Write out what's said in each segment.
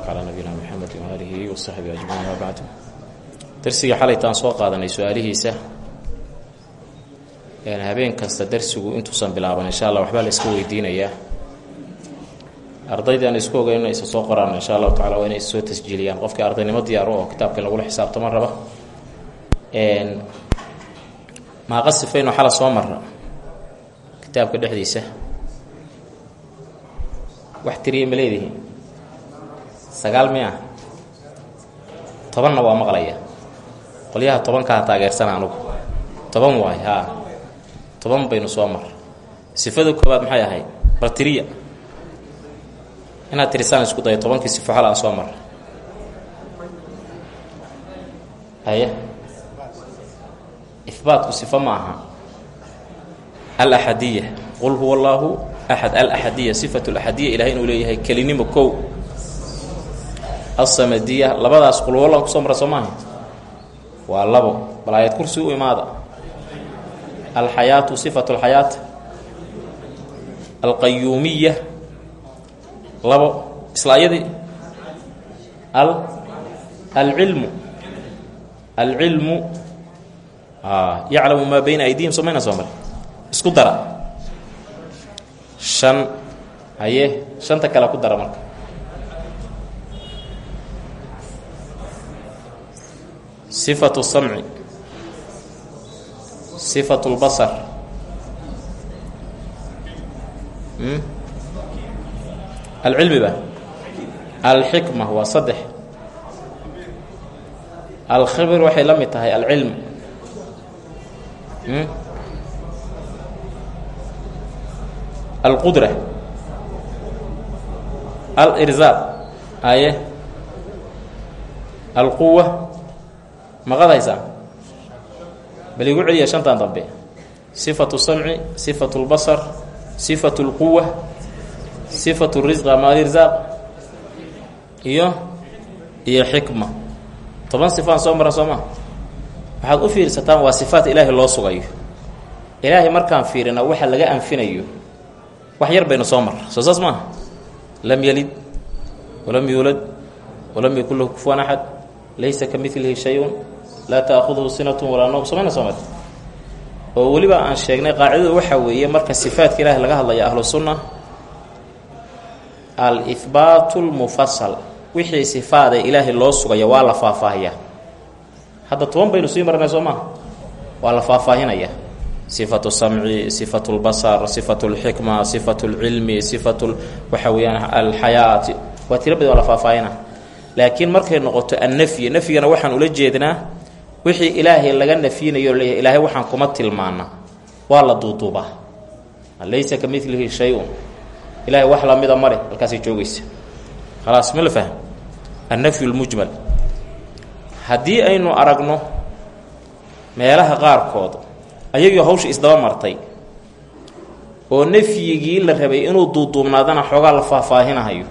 calaa nabiyina mxamed waalihi wasaxbi ajmaciin ama bacdu darsigii xalaytaan soo qaadanay su'aalihiisa. Habeen kasta darsigu intuusan bilaaban insha allah waxbaa la iska weydiinayaa ardaydii aan isku ogeyn isa soo qoraan insha allahu tacala waa inay soo tasjiiliyaan. Ardaynimo diyaaro oo kitaabka in lagula xisaabtamo raba. Maaqa sifayno xala soo mara kitaabka dhexdiisa. Wax tiriya ma sagaal miya? Tobanna waa maqlaya qolyaha tobankaa taageersana anugu toban waay haa toban baynu soo mar. Sifada koobaad maxay ahayd? Bartiriya. Inaad tirisaan isku dayo tobankii sifo xal aan soo mar. Haye ihbaatku sifo ma aha. Alaxadiya qul huwa allaahu axad alaxadiya sifatu laxadiya ilahay inuu leeyahay kelinimo kow asamadiya labadaas qulwallan ku soo mara soo maaha? Waa labo. Bal aayad kursi u imaada. Alxayaatu sifatu alxayaat alqayuumiya labo. Isla ayadii al alcilmu alcilmu yaclamu maa bayna aydihim soo mayna soo isku dara. Shan haye shanta kale ku dara marka sifatu samci sifatu lbasar alcilmi ba alxikma waa saddex alkhibr waxay la mid tahay alcilm alqudra alirzaaq aye alquwa maqad haysaa bal igu celiya shantan dambe. Sifatu samci sifatu lbasar sifatu lquwa sifatu risq ama alirzaaq iyo iyo xikma. Toban sifaan soo maran soo u fiirsataan waa sifaat ilaahay loo sugayo. Ilaahay markaan fiirina waxa laga anfinayo wax yar baynu soo mar. Soo saas maaha lam yalid walam yuulad walam lahu kufuwan axad laysa ka milihi laa taakhuduhu sinatun walaa noom somayna soo mari oo weliba aan sheegnay qaacidadu waxaa weeye marka sifaatka ilaahay laga hadlaya ahlu sunna al-ihbaatu lmufasal wixii sifaada ilaahay loo sugaya waa la faahfaahiyaa hadda toban baynu sii marnay soo maha waa la faahfaahinaya. Sifatu samci sifatu lbasar sifatu lxikma sifatu lcilmi sifatu waxa weeyaan alxayaati waa tiro badi waa la faahfaahina. Laakiin markay noqoto annafyi nafyigana waxaan ula jeednaa wixii ilaahay laga nafyinayo leeyahay ilaahay waxaan kuma tilmaana waa la duuduubaa. Laysa ka milihi shay-un. Ilaahay wax lamida male halkaasay joogaysa. Khalaas ma la fahm annafyu lmujmal haddii aynu aragno meelaha qaarkood ayagoo hawsha isdaba martay oo nafyigii la rabay inuu duuduubnaadana xoogaa la faahfaahinahayo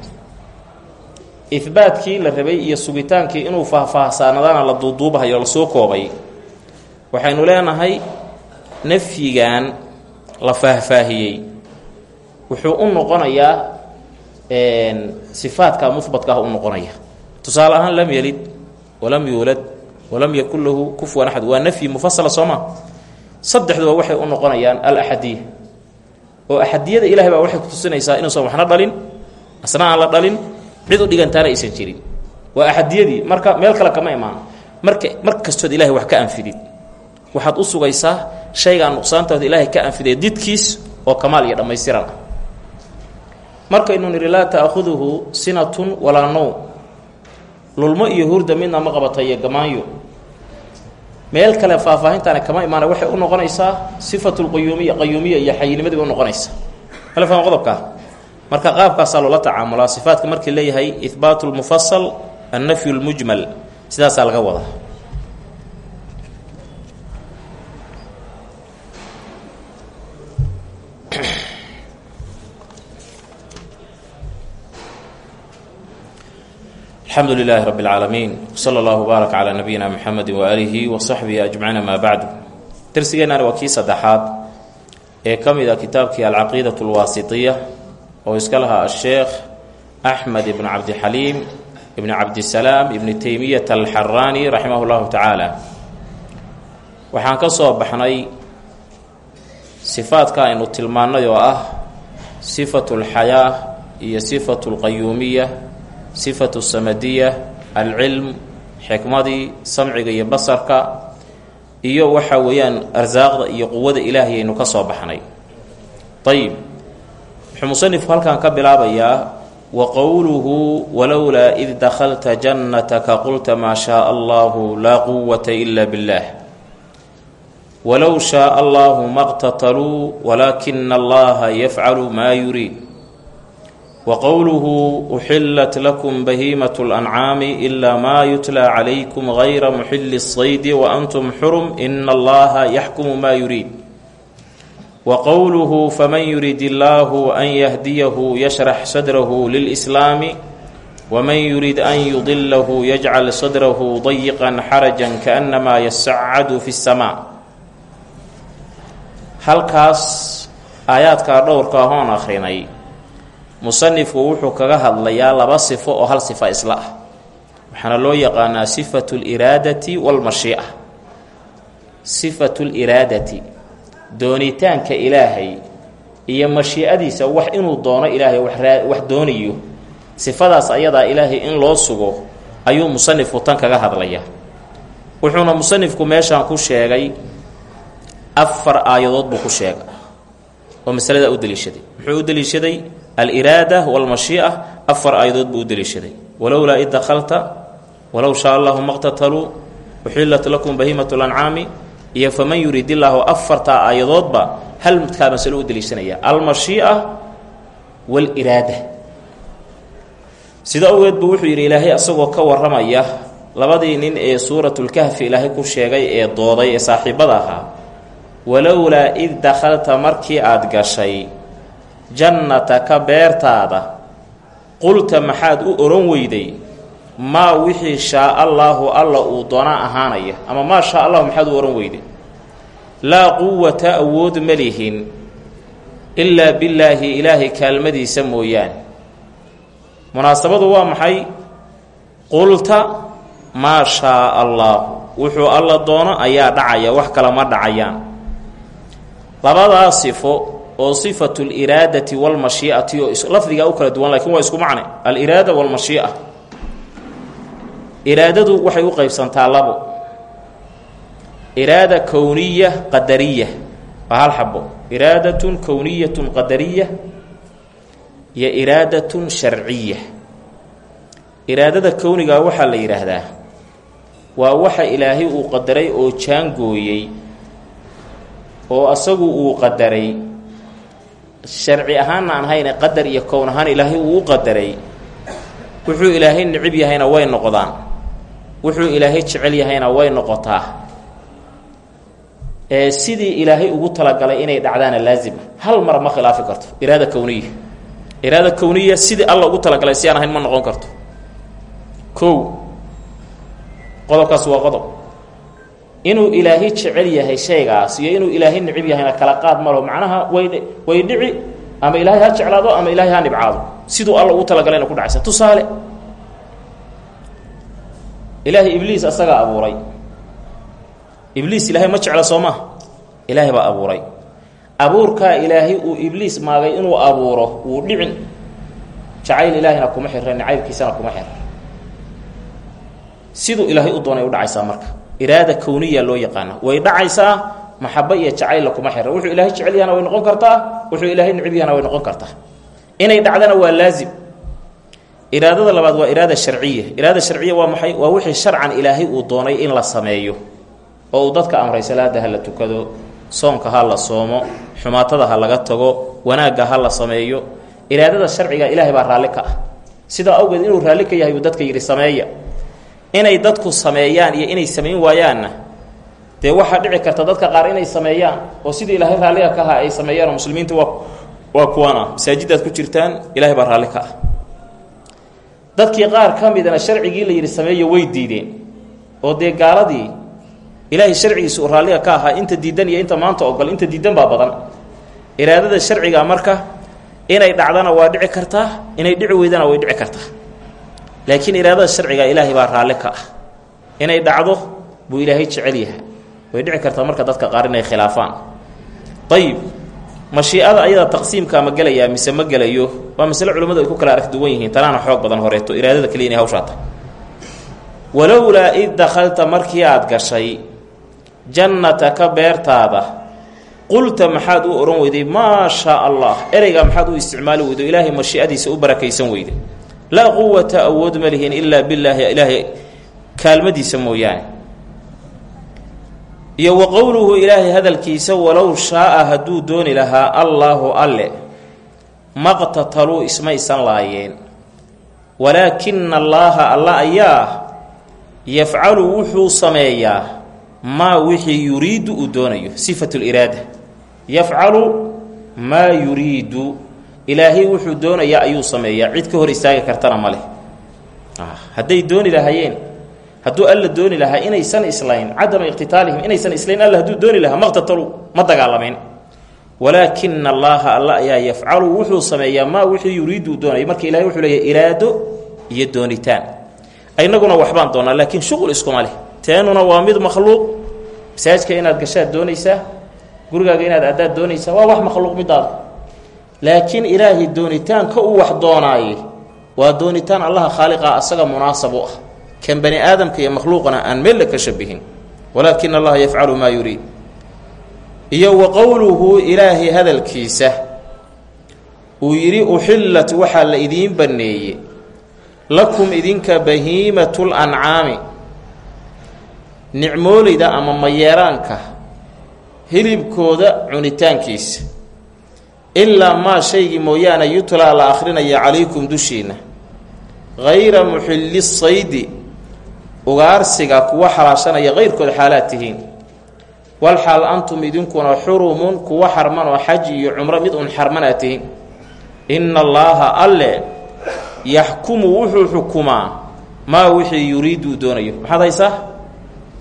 ihbaatkii la rabay iyo sugitaankii inuu faahfaahsaanadana la duuduubahayo la soo koobay waxaynu leenahay nafyigan la faahfaahiyey. Wuxuu u noqonayaa sifaadka muhbatka ah u noqonaya. Tusaale ahaan lam yelid walam yuulad walam yakun lahu kufuwan axad. Waa nafyi mufasala soo ma? Saddexduba waxay u noqonayaan alaxadiya oo axadiyada ilahay baa waxay kutusinaysaa inuusan waxna dhalin? Asna aan la dhalin cid u dhigantaana aysan jirin. Waa axadiyadii marka meel kale kama imaan. Marka mar kastood wax ka anfidid waxaad u sugaysaa shaygaan nuqsaantooda ilaahay ka anfiday didkiis oo kamaal iyo dhammaystiran. Ah markaynu nidhi laa taakhuduhu sinatun walaa now lulmo iyo hurda midna ma qabata iyo gamaanyo meel kale faahfaahintaana kama imaana. Waxay u noqonaysaa sifatu qayuumiya iyo xayinimadii bay unoqonaysaa mala fahma qodobkaa marka qaabkaasaa loola tacaamulaa sifaatka markii leeyahay ihbaatu lmufasal annafyu lmujmal sidaasaa laga wadaa. Alxamdu lilaahi rabi اlcaalamiin wsala allahu baarak calaa nabiyina mxamedi waaalihi wa saxbihi ajmaciin amaa bacdu. Darsigeennaani waa kii saddexaad ee ka mid a kitaabkii alcaqiidat اlwaasitiya oo iska lahaa asheekh axmed ibnu cabdixaliim ibni cabdisalaam ibni teymiyata alxaraani raximah llahu tacaala waxaan ka soo baxnay sifaadka aynu tilmaannay oo ah sifatu alxayaa iyo sifatu alqayuumiya sifatu samadiya alcilm xikmadii samciga iyo basarka iyo waxa weeyaan arsaaqda iyo quwada ilaahay aynu ka soo baxnay. Ayib wuxuu musanifku halkan ka bilaabayaa wa qowluhu walowlaa id dakhalta jannataka qulta maa shaaa allahu laa quwata ila billah. Walow shaaa allahu ma qtataluu walaakina allaha yafcalu maa yuriid wa qowluhu uxilat lakum bahiimat lancaami ilaa maa yutlaa calaykum gayra muxili saydi wa antum xurum ina allaha yaxkumu maa yuriid wa qowluhu faman yurid illaahu an yahdiyahu yashrax sadrahu lilslaami waman yurid an yudilahu yajcal sadrahu dayiqan xarajan kaannamaa yasacadu fi اsamaa halkaas aayaadkaa dhowrka ahoon akhrinay musanifku wuxuu kaga hadlayaa laba sifo oo hal sifa isla ah. Waxaana loo yaqaanaa sifatu liraadati walmashii'a sifatu liraadati doonitaanka ilaahay iyo mashiicadiisa wax inuu doono ilaahay wax doonayo sifadaas ayadaa ilaahay in loo sugo ayuu musanifku tan kaga hadlayaa wuxuuna musanifku meeshaan ku sheegay afar aayadood buu ku sheegay oo masalada u daliishaday muxuu u daliishaday aliraada walmashii'a afar aayadood buu u daliishaday walowlaa id dakhalta walow shaa allahu maqtataluu uxillat lakum bahiimat lancaami iyo faman yurid illaahu afartaa aayadoodba hal midkaa masalo u daliishanaya almashii'a waaliraada sida awgeed buu wuxuu yidhi ilaahay asagoo ka warramaya labadii nin ee suuratulkahfi ilaahay ku sheegay ee dooday ee saaxiibada ahaa walowlaa id dakhalta markii aada gashay jannataka beertaada qulta maxaad u oran weyday maa wixii shaa allaahu alla uu doona ahaanaya ama maa shaa allahu maxaad u ohan weyday laa quwata awood ma lihin ilaa billaahi ilaahay kaalmadiisa mooyaane. Munaasabadu waa maxay? Qulta maa shaa allaahu wuxuu alla doono ayaa dhacaya wax kale ma dhacayaan. Labadaa sifo oo sifatu liraadati walmashii'ati oo lafdigaa u kala duwan lakiin waa isku macne. Aliraada walmashii'a iraadadu waxay u qaybsantaa labo. Iraada kowniya qadariya. Waa hal xabo iraadatun kowniyatun qadariya iyo iraadatun sharciya. Iraadada kownigaa waxaa la yidhaahdaa waa waxa ilaahay uu qadaray oo jaangooyey oo asagu uu qadaray. Sharci ahaanna aan hayne qadar iyo kown ahaan ilaahay uu u qadaray. Wuxuu ilaahay nicib yahayna way noqdaan wuxuu ilaahay jecel yahayna way noqotaa. Sidii ilaahay ugu talagalay inay dhacdaana laazima hal mar ma khilaafi karto. Iraada kowniya iraada kowniya sidii alla ugu talagalay si aan ahayn ma noqon karto. Kow qodobkaas waa qodob. Inuu ilaahay jecel yahay shaygaas iyo inuu ilaahay nicib yahayna kala qaad malo macnaha way way dhici. Ama ilaahay ha jeclaado ama ilaahay ha nibcaado. Siduu alla ugu talagalayna ku dhacaysa. Tusaale ilaahay ibliis asagaa abuuray. Ibliis ilaahay ma jecla soo maa ilaahay baa abuuray. Abuurkaa ilaahay uu ibliis maagay inuu abuuro wuu dhicin. Jacayl ilaahayna kuma xirra nacaybkiisana kuma xirra siduu ilaahay u doonay u dhacaysaa marka. Iraada kowniya loo yaqaana. Way dhacaysaa maxaba iyo jacaylla kuma xirra wuxuu ilaahay jecel yahana way noqon kartaa wuxuu ilaahay nicib yahana way noqon kartaa. Inay dhacdana waa laazim iraadada labaad waa iraada sharciya. Iraada sharciya waa maxay? Waa wixii sharcan ilaahay uu doonay in la sameeyo. Oo uu dadka amray salaada ha la tukado soonka ha la soomo xumaatada ha laga tago wanaagga ha la sameeyo. Iraadada sharciga ilaahay baa raalli ka ah. Sidaa awgeed inuu raalli ka yahay buu dadka yidhi sameeya. Inay dadku sameeyaan iyo inay samayn waayaanna dee waxaa dhici karta dadka qaar inay sameeyaan oo sidii ilaahay raalliga ka ahaa ay sameeyaan oo muslimiinta waa waa kuwaan ah masaajidaad ku jirtaan ilaahay baa raalli ka ah dadkii qaar ka midana sharcigii la yidhi sameeya way diideen. oo dee gaaladii ilaahay sharcigiisa uu raalliga ka ahaa inta diidan iyo inta maanta ogol inta diidan baa badan. Iraadada sharciga marka inay dhacdana waa dhici kartaa inay dhici weydana way dhici kartaa laakiin iraadada sharciga ilaahay baa raalli ka ah. Inay dhacdo buu ilaahay jecel yahay. Way dhici kartaa marka dadka qaar inay khilaafaan. Ayib mashiicada ayada taqsiimka ma gelayaa mise ma gelayo? Waa masle culimmadu ay ku kala arag duwan yihiin tanaana xoog badan horeeto iraadada kaliya inay hawshaa tahay. Walowlaa id dakhalta markii aad gashay jannataka beertaada qulta maxaad u odhan weyday maa shaa allah ereygaa maxaad u isticmaali weydo ilaahay mashiicadiisa u barakaysan weyday. Laa quwata awood ma lihin ilaa billaahi ilaahay kaalmadiisa mooyaane iyo wa qowluhu ilaahay hadalkiisa walow shaaa hadduu dooni lahaa allaahu alle maqtataluu ismaysan laayeen walaakina allaaha alla ayaa yafcalu wuxuu sameeyaa maa wixii yuriidu uu doonayo. Sifatu liraada yafcalu maa yuriidu. Ilaahay wuxuu doonayaa ayuu sameeyaa. Cid ka hor istaagi kartana ma leh. Hadday dooni lahaayeen hadduu alla dooni lahaa inaysan islayn cadama iqtitaalihim inaysan islayn alla hadduu dooni lahaa maqtatalu ma dagaalamayn walaakina allaaha alla ayaa yafcalu wuxuu sameeyaa maa wixii yuriidu uu doonaya. Marka ilahay wuxuu leeyahy iraado iyo doonitaan. Inaguna waxbaan doonaa laakiin shuqul iskuma leh. Teenuna waa mid makhluuq. Masaajka inaad gashaad doonaysaa gurigaaga inaad addaad doonaysaa waa wax makhluuq midaada laakiin ilaahay doonitaanka uu wax doonaaye waa doonitaan allaha khaaliqa asaga munaasab ah kan bani aadamka iyo makhluuqana aan meella ka shabihin. Walaakina allaha yafcalu maa yuriid iyo wa qowluhu ilaahay hadalkiisa. Uu yidhi uxillat waxaa la idiin banneeye lakum idinka bahiimatul ancaami. Nicmoolayda ama mayeeraanka. Hilibkooda cunitaankiisa. Ilaa maa shaygii mooyaane yutlaa la akhrinaya calaykum dushiinna. Hayra muxilli saydi ugaarsiga kuwa xalaashanaya kayrkood xaalaad tihiin. Wal xaal antum idinkuna xurumun kuwa xarman oo xaj iyo cumro mid un xarmanaad tihiin. Inna allaaha alle yaxkumu wuxuu xukumaa maa wixii yuriidu doonayo. Maxaad haysaa?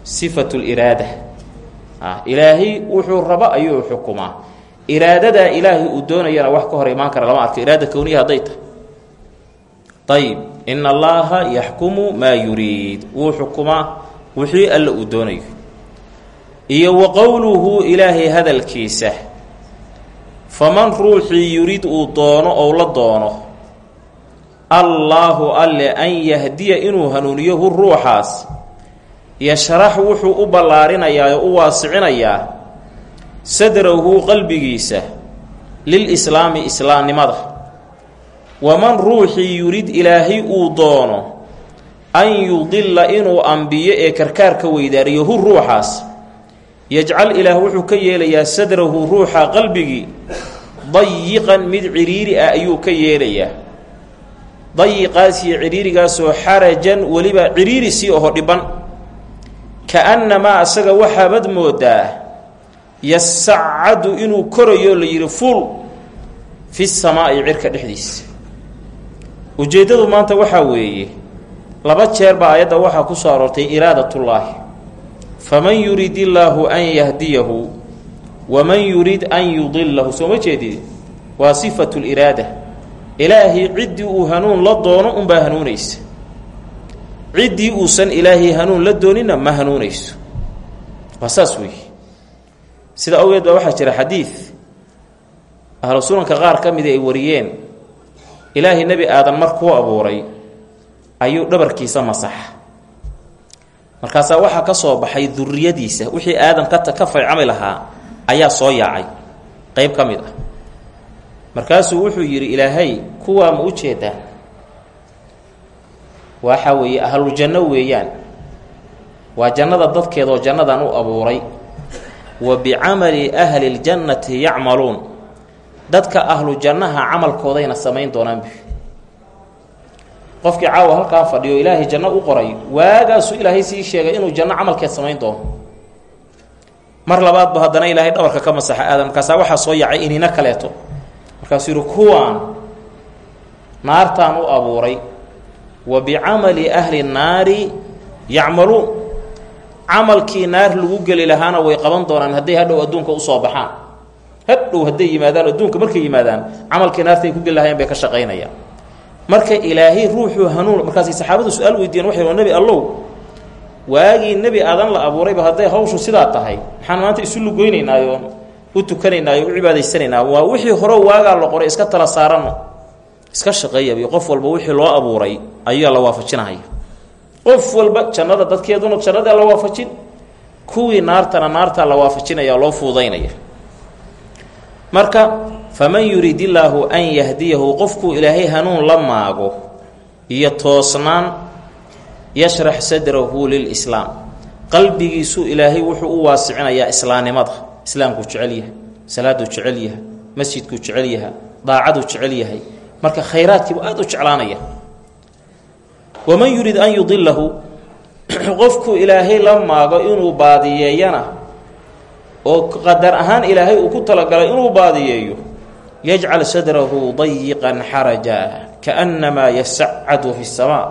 Sifatu liraada ilaahay wuxuu raba ayuu xukumaa. Iraadadaa ilaahay uu doonayana wax ka hor imaan kara lama arko. Iraada kowniya hadday tahay. Ayib ina allaaha yaxkumu maa yuriid wuu xukumaa wixii alla uu doonayo. Iyo wa qowluhu ilaahay hadalkiisa. Faman ruuxii yurid uu doono ou la doono allaahu alle an yahdiya inuu hanuuniyo hu ruuxaas. Yashrax wuxuu u ballaarinayaa oo u waasicinayaa sadrahu qalbigiisa lilislaami islaamnimada waman ruuxii yurid ilaahay uu doono an yudilla inuu ambiyo ee karkaarka weydaariyo ruuxaas. Yajcal ilaah wuxuu ka yeelayaa sadrahu ruuxa qalbigii. Dayiqan mid cidhiiri ah ayuu ka yeelayaa. Dayiqaas iyo cidhiirigaasoo xarajan weliba cidhiiri sii oho dhiban. Ka-annamaa asaga waxaabad moodaa yasacadu inuu korayo la yidhi ful fi samaa'i cirka dhexdiisa ujeeddadu maanta waxaa weeye laba jeer baa ayadda waxaa ku soo aroortay iraadatullaahi. Faman yurid illaahu an yahdiyahu waman yurid an yudilahu soo ma jeedid waa sifatu liraada ilaahay ciddii uu hanuun la doono unbaa hanuunaysa. Ciddii uusan ilaahay hanuun la doonina ma hanuunayso. Waa saas weeye. Sida awgeed baa waxaa jira xadiid ahlu sunanka qaar ka mida ay wariyeen ilaahay nebi aadan markuu abuuray ayuu dhabarkiisa masaxa markaasaa waxaa ka soo baxay duriyadiisa wixii aadam ka ka farcami lahaa ayaa soo yaacay. Qeyb ka mid ah. Markaasuu wuxuu yidhi ilaahay kuwaa ma u jeedaa waxa weeye ahlu janno weeyaan. Waa jannada dadkeedoo jannadan u abuuray. Wa bicamali ahli ljannati yacmaluun dadka ahlu jannaha camalkoodayna samayn doonaan qofkii caawa halkaa fadhiyo ilaahay janno u qoray waagaasuu ilaahay sii sheegay inuu janno camalkeed samayn doono? Mar labaadba haddana ilaahay dhabarka ka masaxa aadam markaasaa waxaa soo yacay inina kaleeto. Markaasuu yihi kuwaan naartaan u abuuray wa bicamali ahli nnaari yacmaluun. Camalkii naar lagu geli lahaana way qaban doonaan hadday hadhow adduunka u soo baxaan hadhow hadday yimaadaan adduunka markay yimaadaan camalkii naartay ku geli lahayeen bay ka shaqaynayaan marka ilaahay ruuxuu hanuun markaasay saxaabadu su'aal waxay o nebi allow. Waagii nebi aadan la abuurayba hadday hawshu sidaa tahay maxaan maanta isu lugoynaynaayoo u tukanaynaayo u cibaadaysanaynaa waa wixii hore waagaa la qoray iska tala saaranno iska shaqeeyabiyo qof walba wixii loo abuuray ayaa la waafajinahaya qof walba jannada dadkeeduna jannadaa la waafajin kuwii naartana naartaa la waafajinaya loo fuudaynaya marka faman yurid illaahu an yahdiyahu qofkuu ilaahay hanuun la maago iyo toosnaan yashrax sadrahu lilislaam. Qalbigiisu ilaahay wuxuu u waasicinayaa islaamnimada. Islaamkuu jecel yahay salaaduu jecel yahay masjidkuu jecel yahay daacaduu jecel yahay. Marka khayraadkiibu aada u jeclaanaya. Waman yurid an yudilahu qofkuu ilaahay la maago inuu baadiyeeyana oo qadar ahaan ilaahay uu ku talagalay inuu baadiyeeyo yajcal sadrahu dayiqan xaraja kaannamaa yasacadu fi samaa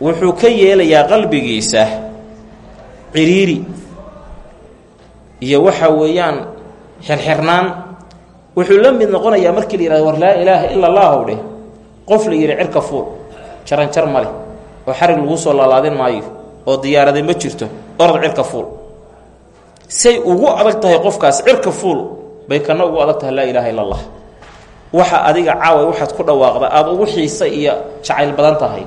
wuxuu ka yeelayaa qalbigiisa ciriiri iyo waxa weeyaan xirxirnaan. Wuxuu la mid noqonayaa markii la yihahdo war laa ilaaha ila allahu dheh qof la yidhi cirka fuul jaranjar ma leh oo xarig lagu soo laalaadin maayo oo diyaarada ma jirto orad cirka fuul say ugu adag tahay qofkaas cirka fuul bay kana ugu adag tahay laa ilaaha allah waxa adiga caawa waxaad ku dhawaaqda aada ugu xiisa iyo jacayl badan tahay.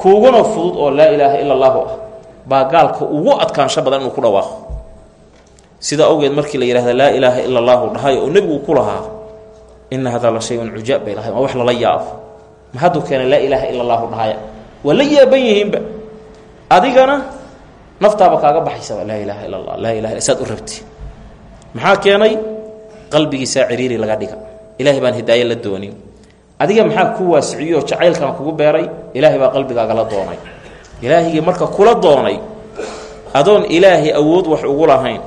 Kuuguna fudud oo laa ilaaha ila allahu ah baa gaalka ugu adkaansho badan inuu ku dhawaaqo. Sida awgeed markii la yidhahda laa ilaaha ila dhahay oo nebigu ku lahaa ina hadaa la shay-un bay lahay waa wax lala yaabo ma hadduu keena laa ilaaha ila allahu dhahaya? Waa adigana naftaaba kaaga baxaysaba laa ilaaha ila allah laa ilaha saad u rabti. Maxaa keenay? Qalbigiisaa ciriiri laga dhiga. Ilaahay baan hidaaye la doonin. Adiga maxaa ku waasiciyo jacaylkan kugu beeray? Ilaahay baa qalbigaaga la doonay. Ilaahigii marka kula doonay adoon ilaahay awood wax ugu lahayn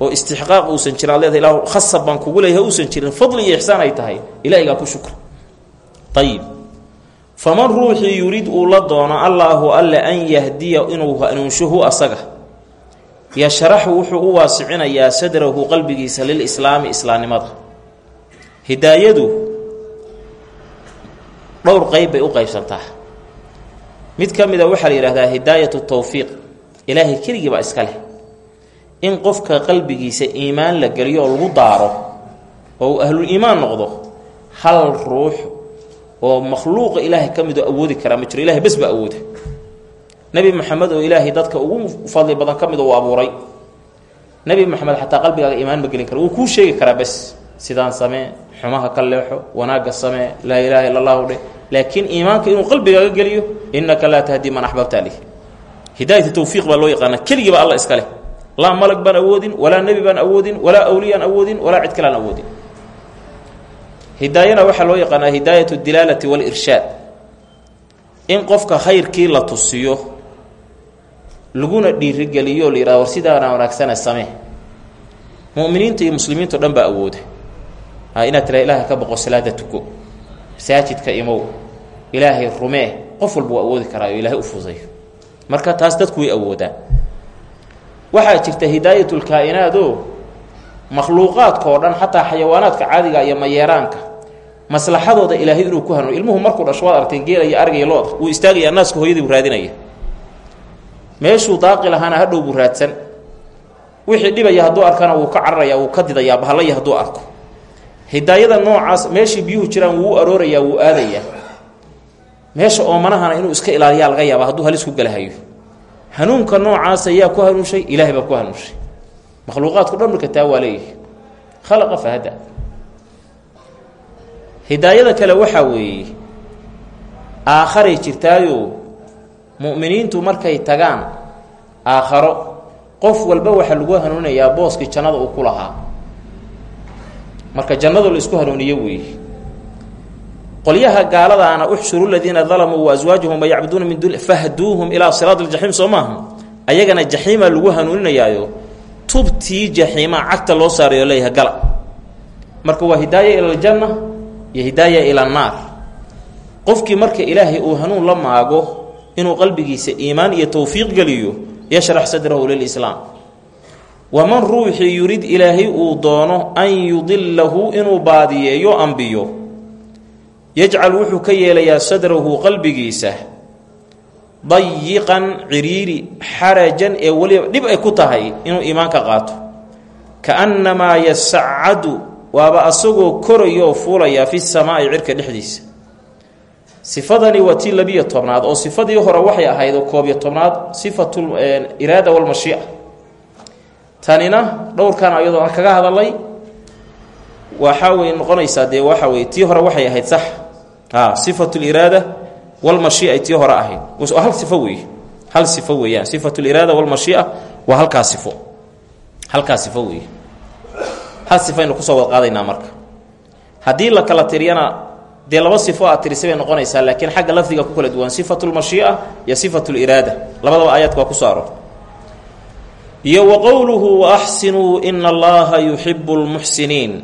oo istixqaaq uusan jirin ad leedahay ilah khasab baan kugu leeyahay uusan jirin fadli iyo ixsaan ay tahay ilahigaa ku shukra ayib faman ruuxii yurid uu la doono allaahu alle an yahdiya inuu hanuunshuhu asaga. Yashraxu wuxuu u waasicinayaa sadrahu qalbigiisa lilislaami islaamnimada. Hidaayadu dhowr qeyb bay u qeybsantaa mid ka mida waxaa la yidhahdaa hidaayatu tawfiiq. Ilaahay keligii baa iska leh. In qofka qalbigiisa iimaan la geliyo oo lagu daaro oo uu ahlul iimaan noqdo hal ruux oo makhluuqa ilaahay ka midoo awoodi karaa ma jiro. Ilahay bes baa awooda nebi moxamed oo ilaahay dadka ugu fadli badan ka mid uu abuuray. Nebi moxamed xataa qalbigaaga iimaan ma gelin kara wuu kuu sheegi karaa bes. Sidaan samee xumaha ka leexo wanaagga samee laa ilaaha illa allahu dheh. Laakiin iimaanka inuu qalbigaaga geliyo innaka laa tahdi man axbabta alih hidaayat tawfiiq baa loo yaqaana keligiiba alla iska leh. Laa malag baan awoodin walaa nebi baan awoodin walaa awliyaan awoodin walaa cid kaleaan awoodin hidaayana waxaa loo yaqaanaa hidaayat dilaalati walirshaad in qofka khayrkii la tusiyo laguna dhiirigeliyo la yihahdo war sidaana wanaagsana samee. Muminiinta iyo muslimiinto dhan baa awooda inaad tira ilaahay ka boqo salaada tuko masaajidka imow ilaahay rumee. Qof walba waa awoodi karaa oo ilaahay u fudayo marka taas dadku way awoodaan. Waxaa jirta hidaayatulkaa-inaadoo makhluuqaadka oo dhan xataa xayawaanaadka caadiga iyo mayeeraanka maslaxadooda ilaahay inuu ku hanuun ilmuhu markuu dhasho waad aragteen geela iyo ariga iyo looda wuu istaagayaa naaska hooyadii buu raadinaya. Meeshuu daaqi lahaana hadhow buu raadsan. Wixii dhibaya hadduu arkana wuu ka cararaya wuu ka didayaa bahallaya hadduu arko. Hidaayada noocaas meeshii biyuhu jiraan wuu u aroorayaa wuu aadayaa meesha oomanahana inuu iska ilaaliyaa laga yaaba hadduu halis ku galahayo. Hanuunka noocaas ayaa ku hanuunshay ilaahay baa ku hanuunshay. Makhluuqaadku dhan marka taa waa leeyihi khalaqa fahada hidaayada kale waxaa weeye aakharay jirtaayo mu'miniintu markay tagaan aakharo qof walba waxaa lagu hanuunayaa booskii jannada uu ku lahaa. Marka jannadu la isku hanuuniyo weeye. Qolyaha gaaladaana uxshuru ladiina dalamuu wa aswaajuhum wayacbuduuna min dun fahduuhum ilaa siraat ljaxiim soo maaha? Ayagana jaxiimaa lagu hanuuninayaayo tubtii jaxiimaa cagta loo saarayo leeyahay gala. Marka waa hidaaya ila aljanna iyo hidaaya ila annaar qofkii marka ilaahay uu hanuun la maago inuu qalbigiisa iimaan iyo towfiiq geliyo yashrax sadrahu lilislaam waman ruuxii yurid ilaahay uu doono an yudilahu inuu baadiyeeyo ambiyo. Yajcal wuxuu ka yeelayaa sadrahu qalbigiisa dayiqan ciriiri xarajan ee weliba dhib ay ku tahay inuu iimaanka qaato. Kaannamaa yasacadu waaba asagoo korayoo fuulaya fi samaa'i cirka dhexdiisa. Sifadani waa tii labiyo tobnaad oo sifadii hore waxay ahayd oo koobiyo tobnaad sifatu iraada walmashiica tanina dhowrkan ayadoo kaga hadalay waxaa wey noqonaysaa dee waxa weye tii hore waxay ahayd sax. Sifatu liraada walmashiica tii hore ahayd. Hal sifo weeye. Hal sifo weeyaan. Sifatu liraada walmashiica waa halkaa sifo. Halkaa sifo weeye hal sifaynu ku soo wad marka. Haddii la kala tiriyana dee laba sifo aad tirisay bay noqonaysaa laakiin xagga lafdiga ku kala duwan sifatu lmashiica iyo sifatu liraada labadaba aayaadka waa ku soo aroortay iyo wa qowluhu waaxsinuu ina allaha yuxibu lmuxsiniin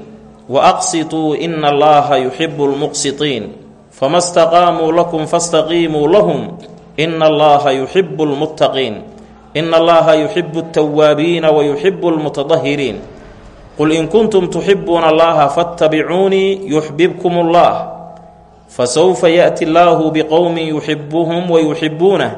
waaqsituu ina allaha yuxibu lmuqsitiin fama staqaamuu lakum fastaqiimuu lahum. Ina allaha yuxibu lmuttaqiin ina allaha yuxibu altawaabiina wayuxibu lmutadahiriin qul in kuntum tuxibuuna allaha fattabicuunii yuxbibkum allah fasawfa yaأti allaahu biqowmin yuxibuhum wayuxibuunah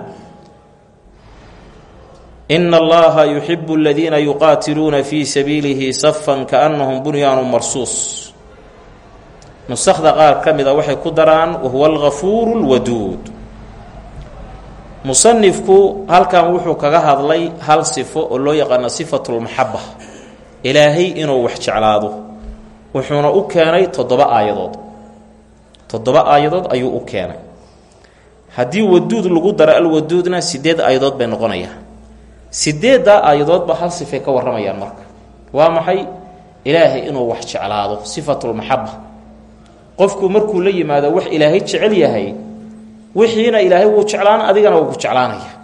ina allaha yuxibu aladiina yuqaatiluuna fii sabiilihi safan kaannahum bunyaanu marsuus nusakda qaar ka mid a waxay ku daraan wahuwa algafuuru lwaduud musanifku halkan wuxuu kaga hadlay hal sifo oo loo yaqaano sifatu lmaxaba ilaahay inuu wax jeclaado wuxuuna u keenay toddoba aayadood. Toddoba aayadood ayuu u keenay. Haddii waduud lagu daro alwaduudna sideed aayadood bay noqonayaa sideeddaa aayadoodba hal sifay ka warramayaan marka. Waa maxay? Ilaahay inuu wax jeclaado sifatulmaxaba qofku markuu la yimaado wax ilaahay jecel yahay wixiina ilaahay wuu jeclaan adigana wuu ku jeclaanaya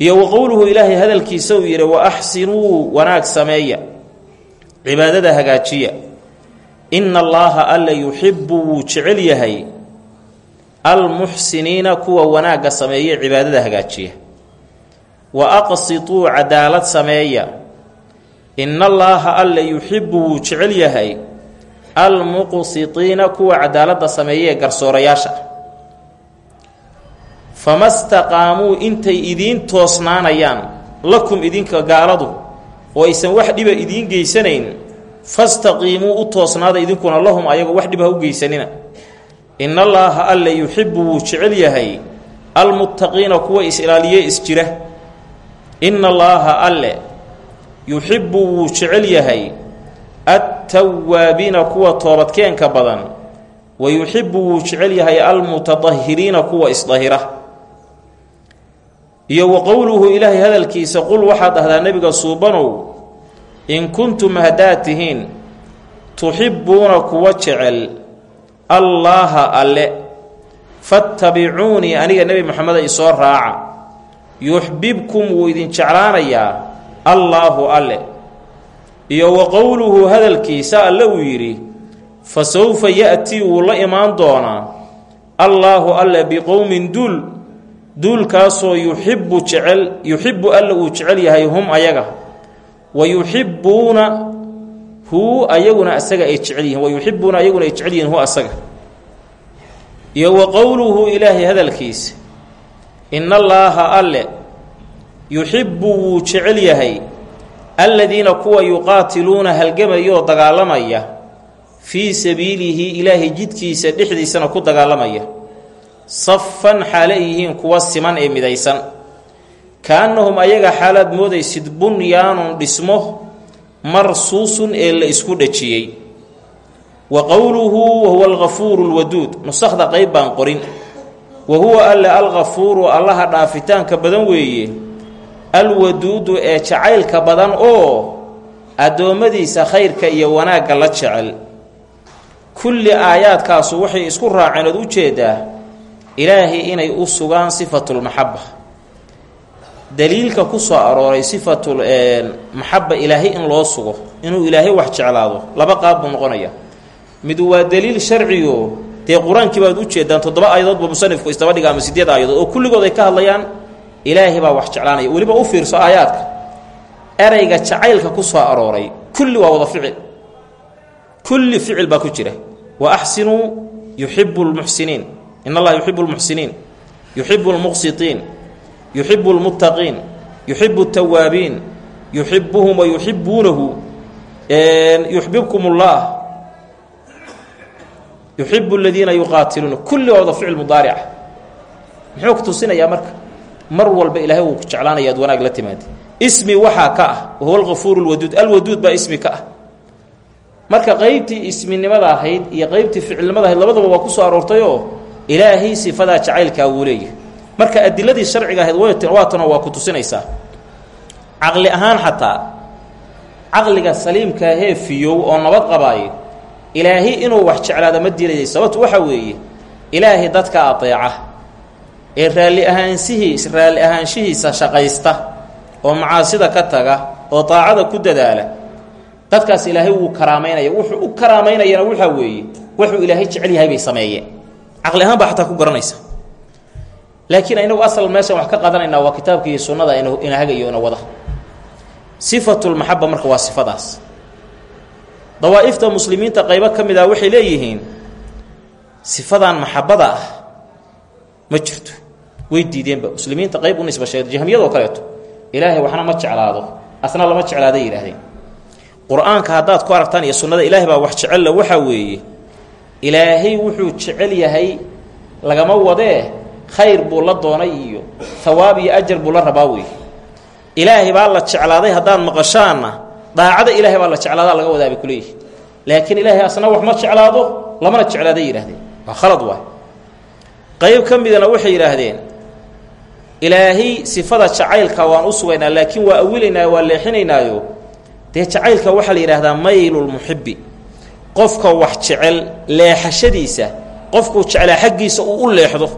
iyo wa qowluhu ilaahay hadalkiisa uu yidhi wa axsinuu wanaag sameeya cibaadada hagaajiya. Ina allaaha alla yuxibu wuu jecel yahay. Almuxsiniina kuwa wanaagga sameeye cibaadada hagaajiya. Wa aqsituu cadaalad sameeya. Ina allaaha alla yuxibu wuu jecel yahay. Almuqsitiina kuwa cadaaladda sameeyee garsoorayaasha fama staqaamuu intay idiin toosnaanayaan lakum idinka gaaladu oo aysan wax dhiba idiin geysanayn fastaqiimuu u toosnaada idinkuna lahum ayagoo wax dhib ha u geysanina. Ina allaaha alle yuxibu wuu jecel yahay almuttaqiina kuwa is-ilaaliye isjira ina allaaha alle yuxibu wuu jecel yahay attawaabiina kuwa toobadkeenka badan wa yuxibu wuu jecel yahay almutadahiriina kuwa isdahira iyo wa qowluhu ilaahay hadalkiisa qul waxaad dhahdaa nebiga suubanow in kuntum haddaad tihiin tuxibbuuna kuwa jecel allaaha alle fattabicuunii aniga nebi moxameda isoo raaca yuxbibkum wuu idin jeclaanayaa allaahu alle. Iyo wa qowluhu hadalkiisa alle uu yidhi fa sowfa ya'tii wuu la imaan doonaa allaahu alle biqowmin duul duulkaasoo yuxibbu jecel yuxibbu alle uu jecel yahay hum ayaga wa yuxibbuuna huu ayaguna asaga ay jecel yihiin wa yuxibbuuna ayaguna ay jecel yihiin hu asaga. Iyo wa qowluhu ilaahay hadalkiisa ina allaaha alle yuxibbu wuu jecel yahay aladiina kuwa yuqaatiluuna halgamayoo dagaalamaya fii sabiilihi ilaahay jidkiisa dhexdiisana ku dagaalamaya safan xaale ay yihiin kuwa siman ee midaysan. Kaannahum ayaga xaalaad moodaysid bunyaanun dhismo marsuusun ee la isku dhajiyey wa qowluhu wahuwa algafuuru lwaduud nusakda qayb baan qorin. Wa huwa alle algafuuru allaha dhaafitaanka badan weeye alwaduudu ee jacaylka badan oo addoommadiisa khayrka iyo wanaagga la jecel. Kulli aayaadkaasu waxay isku raaceen u jeedaa ilaahay inay u sugaan sifatulmaxaba daliilka ku soo arooray sifatul maxaba ilaahay in loo sugo inuu ilaahay wax jeclaado. Laba qaab buu noqonaya. Mid waa daliil sharciyo dee qur'aankii baad jeedaan toddoba aayadoodba musanifku isdaba dhiga ama sideed aayadood oo kulligood ay ka hadlayaan ilaahay baa wax jeclaanaya. Weliba u fiirso aayaadka. Erayga jacaylka ku soo arooray kulli waa wada ficil. Kulli ficil baa ku jira. Wa axsinuu yuxibu lmuxsiniin in allaha yuxibu lmuxsiniin yuxibu lmuqsitiin yuxibu lmuttaqiin yuxibu tawaabiin yuxibuhum wa yuxibuunahu yuxbibkum ullah yuxibu aladiina yuqaatiluuna kulligooda ficil mudaarica muxuu ku tusinayaa marka? Mar walba ilaahay wuu ku jeclaanaya ad wanaag la timaada ismi waxaa ka ah wahuwa algafuur lwaduud alwaduud baa ismi ka ah. Marka qeybtii isminimada ahayd iyo qeybtii ficilnimada labadaba waa ku soo aroortayoo ilaahay sifadaa jacaylkaa wuu leeyahay. Marka adiladii sharciga ahayd waatana waa ku tusinaysaa. Caqli ahaan xataa caqliga saliimkaahee fiyow oo nabad qabaayo ilaahay inuu wax jeclaado ma diilayay sababtu waxa weeye ilaahay dadka adeeca ee raalli ahaansihiis raalli ahaanshihiisa shaqaysta oo macaasida ka taga oo daacada ku dadaala dadkaas ilaahay wuu karaamaynaya. Wuxuu u karaamaynayana waxaa weeye wuxuu ilaahay jecel yahay bay sameeyeen caqli ahaan baa xataa ku garanaysa. Laakiin inagu asal meeshan wax ka qadanaynaa waa kitaabka iyo sunnada ina hagayo ina wada. Sifatulmaxaba marka waa sifadaas. Dawaa'ifta muslimiinta qaybo ka mid ah waxay leeyihiin sifadan maxabada ah ma jirto. Way diideenba muslimiinta qayb u nisba sheegta jahmiyadoo kaleeto. Ilaahay waxna ma jeclaado. Asna lama jeclaaday yidhaahdeen. Qur'aanka haddaad ku aragtaan iyo sunnada ilaahay baa wax jecella waxaa weeye ilaahay wuxuu jecel yahay lagama wadee khayr buu la doonay iyo hawaab iyo ajar buu la rabaa weeye ilaahay baa la jeclaaday haddaad maqashaanna daacada ilaahay baa la jeclaadaa laga wadaabay kuleeyihi laakiin ilaahay asna wax ma jeclaado lamana jeclaaday yidhahdeen waa khalad waay. Qayb ka midana waxay yidhaahdeen ilaahay sifada jacaylka waan u sugaynaa laakiin waa awilaynaa waa leexinaynaayo. Dee jacaylka waxaa la yidhahdaa maylulmuxibi qofka wax jecel leexashadiisa qofkuu jeclaa xaggiisa uu u leexdo.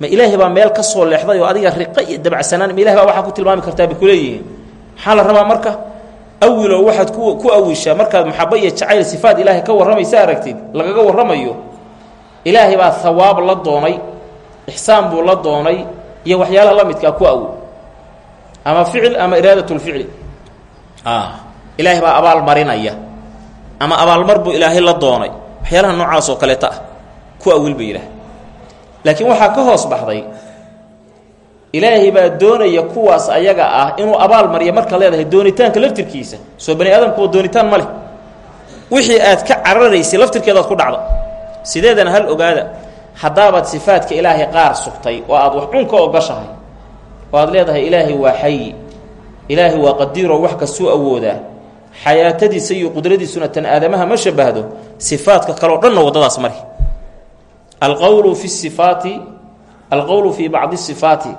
Ma ilaahay baa meel ka soo leexday oo adiga riqo iyo dabacsanaan ma ilahay baa waxaa ku tilmaami kartaa bay kuleeyihiin maxaa la rabaa marka? Awiloo waxaad ku ku awishaa markaad maxabo iyo jacayl sifaad ilaahay ka warramaysa aragtid lagaga warramayo. Ilaahay baa hawaab la doonay ixsaan buu la doonay iyo waxyaalaha la midkaa ku awi ama ficil ama iraadatulficli ilaahay baa abaal marinaya ama abaalmar buu ilaahay la doonay. Waxyaalaha noocaas oo kaleeta ah ku awil ba yidhaah laakiin waxaa ka hoos baxday ilaahay baa doonaya kuwaas ayaga ah inuu abaal mariya markaad leedahay doonitaanka laftirkiisa. Soo bani aadamkuwa doonitaan ma wixii aad ka cararaysay laftirkeedaad ku dhacda sideedana hal ogaada haddaabaad sifaadka ilaahay qaar sugtay oo aad wax cun ka ogashahay oo aad leedahay ilaahay waa xayi ilaahay waa qadiiroo wax kastuu awoodaa xayaatadiisa iyo qudradiisuna tan aadamaha ma shabahdo sifaadka kaleo dhanna waddadaas mari alqowlu fi sifaati alqowlu fii bacdi sifaati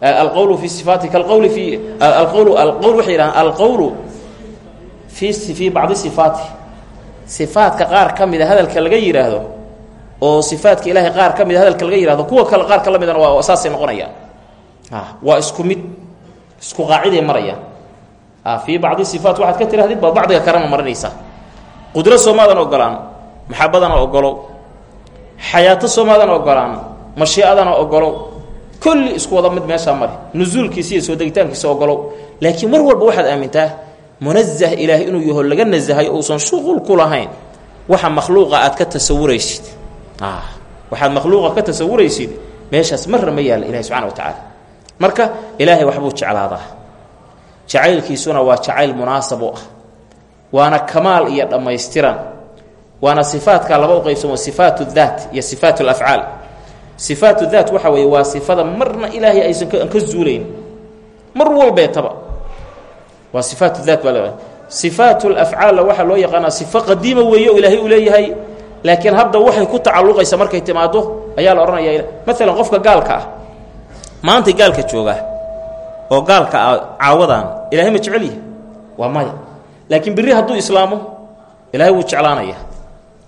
alqowlu fi sifaati kalqowli fi alqowlu alqowl waxay yidhahaan alqowlu fi fii bacdi sifaati. Sifaadka qaar ka hadalka laga yidhaahdo oo sifaadka ilaahay qaar ka hadalka laga yihahdo kuwa kale qaar ka la midana waa saasay noqonayaan. Waa isku mid isku qaaciday marayaan fii bacdi sifaat waxaad ka tirahdid baad bacdiga kalena marinaysaa qudro soomaadan ogolaan maxabadana ogolow xayaato soomaadan ogolaan mashiicadana ogolow kulli isku wada mid meeshaa mari nusuulkiisa iyo soo degitaankiisa ogolow laakiin mar walba waxaad aamintaa munazah ilaahay inuu yaho laga nasahay ousan shuqul ku lahayn waxa makhluuqa aad ka tasawuraysid. Waxaad makhluuqa ka tasawuraysid meeshaas marna ma yaalla ilahi subxana wa tacaala marka ilaahay waxbuu jeclaadaa jacaylkiisuna waa jacayl munaasab u ah. Waana kamaal iyo dhammaystiran. Waana sifaadka laba u qaybsamo sifaat daat iyo sifaat lafcaal sifaat daat waxa weeye waa sifada marna ilaahay aysan ka zuulayn. Mar walbeetaba waa sifaat daat baa le sifaat lafcaalna waxaa loo yaqaanaa sifo qadiima weeye o ilaahay uu leeyahay. Laakiin hadda waxay ku tacalluqaysa markay timaado ayaa la odhanaya maalan qofka gaalka ah maanta gaalka jooga oo gaalka ah caawadan ilahay ma jecel yahay waa maya. Laakiin berri hadduu islaamo ilaahay wuu jeclaanaya.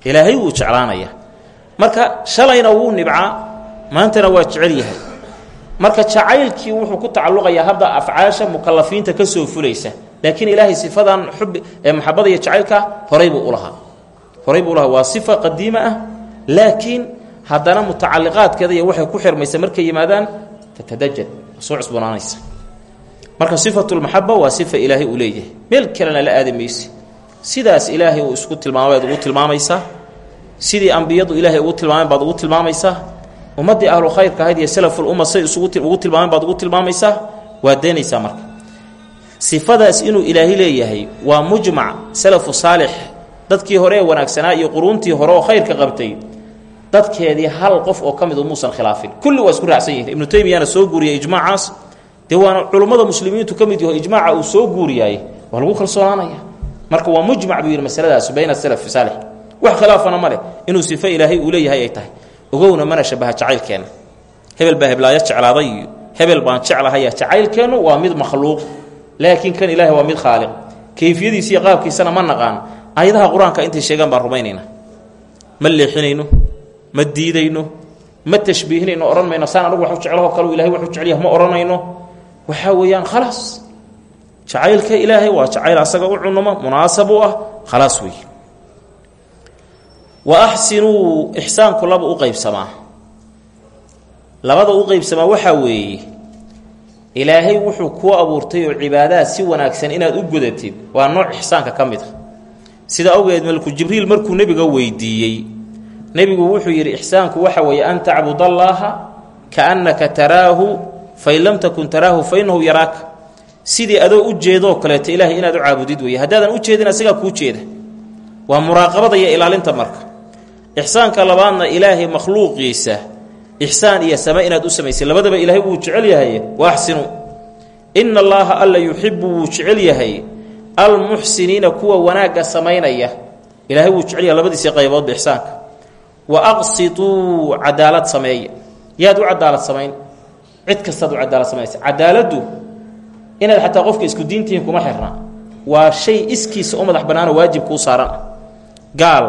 Ilaahay wuu jeclaanaya. Marka shalayna wuu nibcaa maantana waa jecel yahay. Marka jacaylkii wuxuu ku tacalluqayaa hadda afcaasha mukalafiinta ka soo fulaysa. Laakiin ilaahay sifadan xubi ee maxabada iyo jacaylka horay buu ulahaa horay buu ulahaa waa sifa qadiima ah. Laakiin haddana mutacaliqaadkeeda iyo waxay ku xirmaysa markay yimaadaan tatadajad soo cusboonaanaysa marka sifatulmaxaba waa sifa ilaahay uu leeyahay. Meel kalena la aadi mayse. Sidaas ilaahay uu isku tilmaamabaad ugu tilmaamaysaa sidii ambiyadu ilaahay ugu tilmaameen baad ugu tilmaamaysaa ummaddii ahlu khayrka ahayd iyo salaful umma say isugu tilmaameen baad ugu tilmaamaysaa waad deenaysaa marka. Sifadaas inuu ilaahi leeyahay waa mujmac salafu saalix. Dadkii hore wanaagsanaa iyo quruuntii hore oo khayrka qabtay dadkeedii hal qof oo ka mid muusan khilaafin. Kulli waa isku raacsan yihiin ibnu taymiyana soo guuriyay ijmaacaas dee waana muslimiintu ka mid yaho ijmaaca uu soo guuriyaay waa lagu kalsoonaanaya. Marka waa mujmac buu yidhi masaladaas bayna salafi saalix. Wax khilaafana ma inuu sifo ilaahay uu leeyahay ay tahay. Ogowna mana shabaha jacaylkeenna hebel baa heblaayo jeclaaday iyo hebel baan jeclahaya jacaylkeennu waa mid makhluuq. Laakiin kan ilaahay waa mid khaaliq. Kayfiyadiisa iyo qaabkiisana ma naqaan. Ayadaha qur'aanka intay sheegaan baan rumaynayna. Ma leexinayno ma diidayno ma tashbiihinayno odhan saan anugu waxu jeclaho kale ilahay waxu jecelyaha ma odhanayno waxaa weeyaan khalaas. Jacaylka ilaahay waa jacayl asaga u cunuma munaasab u ah khalaas wey wa axsinuu ixsaanku laba u qaybsamaa. Labada u qaybsamaa waxaa weeye ilaahay wuxuu kuu abuurtay oo cibaadaha si wanaagsan inaad u gudatid waa nooc ixsaanka ka mid a sida awgeed malku jibriil markuu nebiga weydiiyey nebigu wuxuu yidhi ixsaanku waxa weeye an tacbud allaaha kaannaka taraahu fain lam takun taraahu fa innahu yaraaka sidii adoo u jeedoo kaleeto ilaahay inaad u caabudid weeye haddaadan u jeedin asigaa kuu jeeda. Waa muraaqabada iyo ilaalinta marka. Ixsaanka labaadna ilaahay makhluuqiisa ixsaan iyo same inaad u samaysay. Labadaba ilaahay wuu jecel yahay. Wa axsinuu ina allaaha alla yuxibu wuu jecel yahay. Almuxsiniina kuwa wanaagga samaynaya. Ilaahay wuu jecel yahay labadiisii qayboodba ixsaanka. Wa aqsituu cadaalad sameeya. Yaad u cadaalad samayn cid kastaad u cadaalad samaynaysa cadaaladdu inaad xataa qofka isku diintihiin kuma xirna. Waa shay iskiisa u madax bannaanoo waajib kuu saaran. Gaal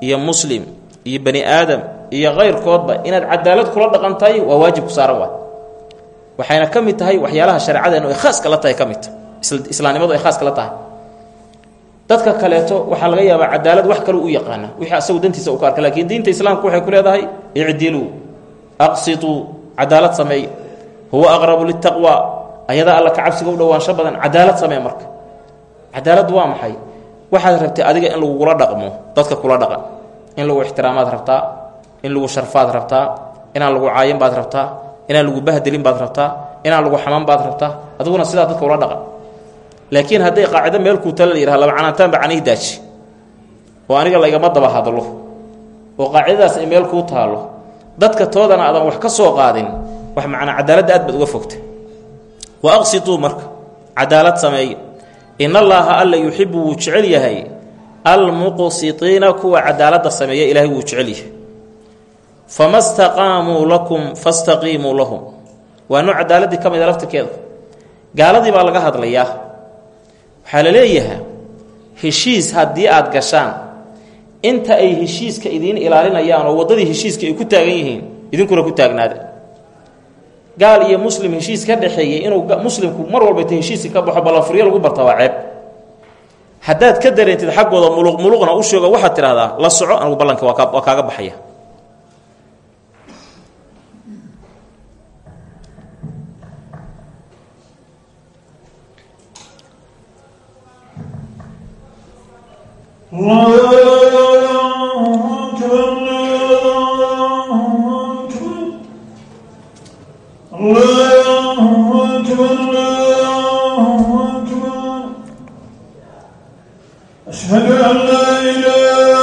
iyo muslim iyo bani aadam iyo kayrkoodba inaad cadaalad kula dhaqantahay waa waajib ku saaran waa waxayna ka tahay waxyaalaha shareecadeennu ay khaaska la tahay ka mid. Ay khaaska la tahay. Dadka kaleeto waxaa laga yaabaa cadaalad wax kaleu u yaqaana. Wixii asagu dantiisa u ka arka lakiin diinta islaamku waxay ku leedahay icdiluu aqsituu cadaalad sameey huwa aqrabu litaqwa ayadaa alla ka cabsiga u dhowaansho badan cadaalad samee marka. Cadaaladdu waa maxay? Waxaad rabtay adiga in lagugula dhaqmo dadka kula dhaqan in lagu ixtiraamaad rabtaa in lagu sharfaad rabtaa inaan lagu caayin baad rabtaa inaan lagu bahdelin baad rabtaa inaan lagu xamaan baad rabtaa. Adiguna sidaa dadka ula dhaqan laakiin hadday qaacido meel kuu tala la yidhaha laba canaantaanba canihi daaji. Oo aniga laygama daba hadlo. Oo qaacidadaas meel kuu taalo. Dadka toodana aadan wax ka soo qaadin wax macnaa cadaaladda aad baad uga fogta wa aqsituu marka cadaalad sameeya. In allaaha alla yuxibu wuu jecel yahay. Almuqsitiina kuwa cadaaladda sameeya ilaahay wuu jecel yahay. Fama staqaamuu lakum fastaqiimuu lahum. Waa nooc cadaaladdii ka mida laftirkeeda gaaladii baa laga hadlayaa. Waxaa la leeyahaa heshiis haddii aad gashaan inta ay heshiiska idiin ilaalinayaan oo waddadii heshiiska ay ku taagan yihiin idinkuna ku taagnaada gaal iyo muslim heshiis ka dhexeeyay inuu muslimku mar walbayta heshiiska ka baxo ballanfuryo lagu barta waa ceeb. Haddaad ka dareentid xaggooda muluq muluqna u sheego waxaad tidhahdaa la soco anigu ballanka waa waa kaaga baxaya أشهد أن لا إله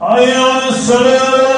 حي على الصلاة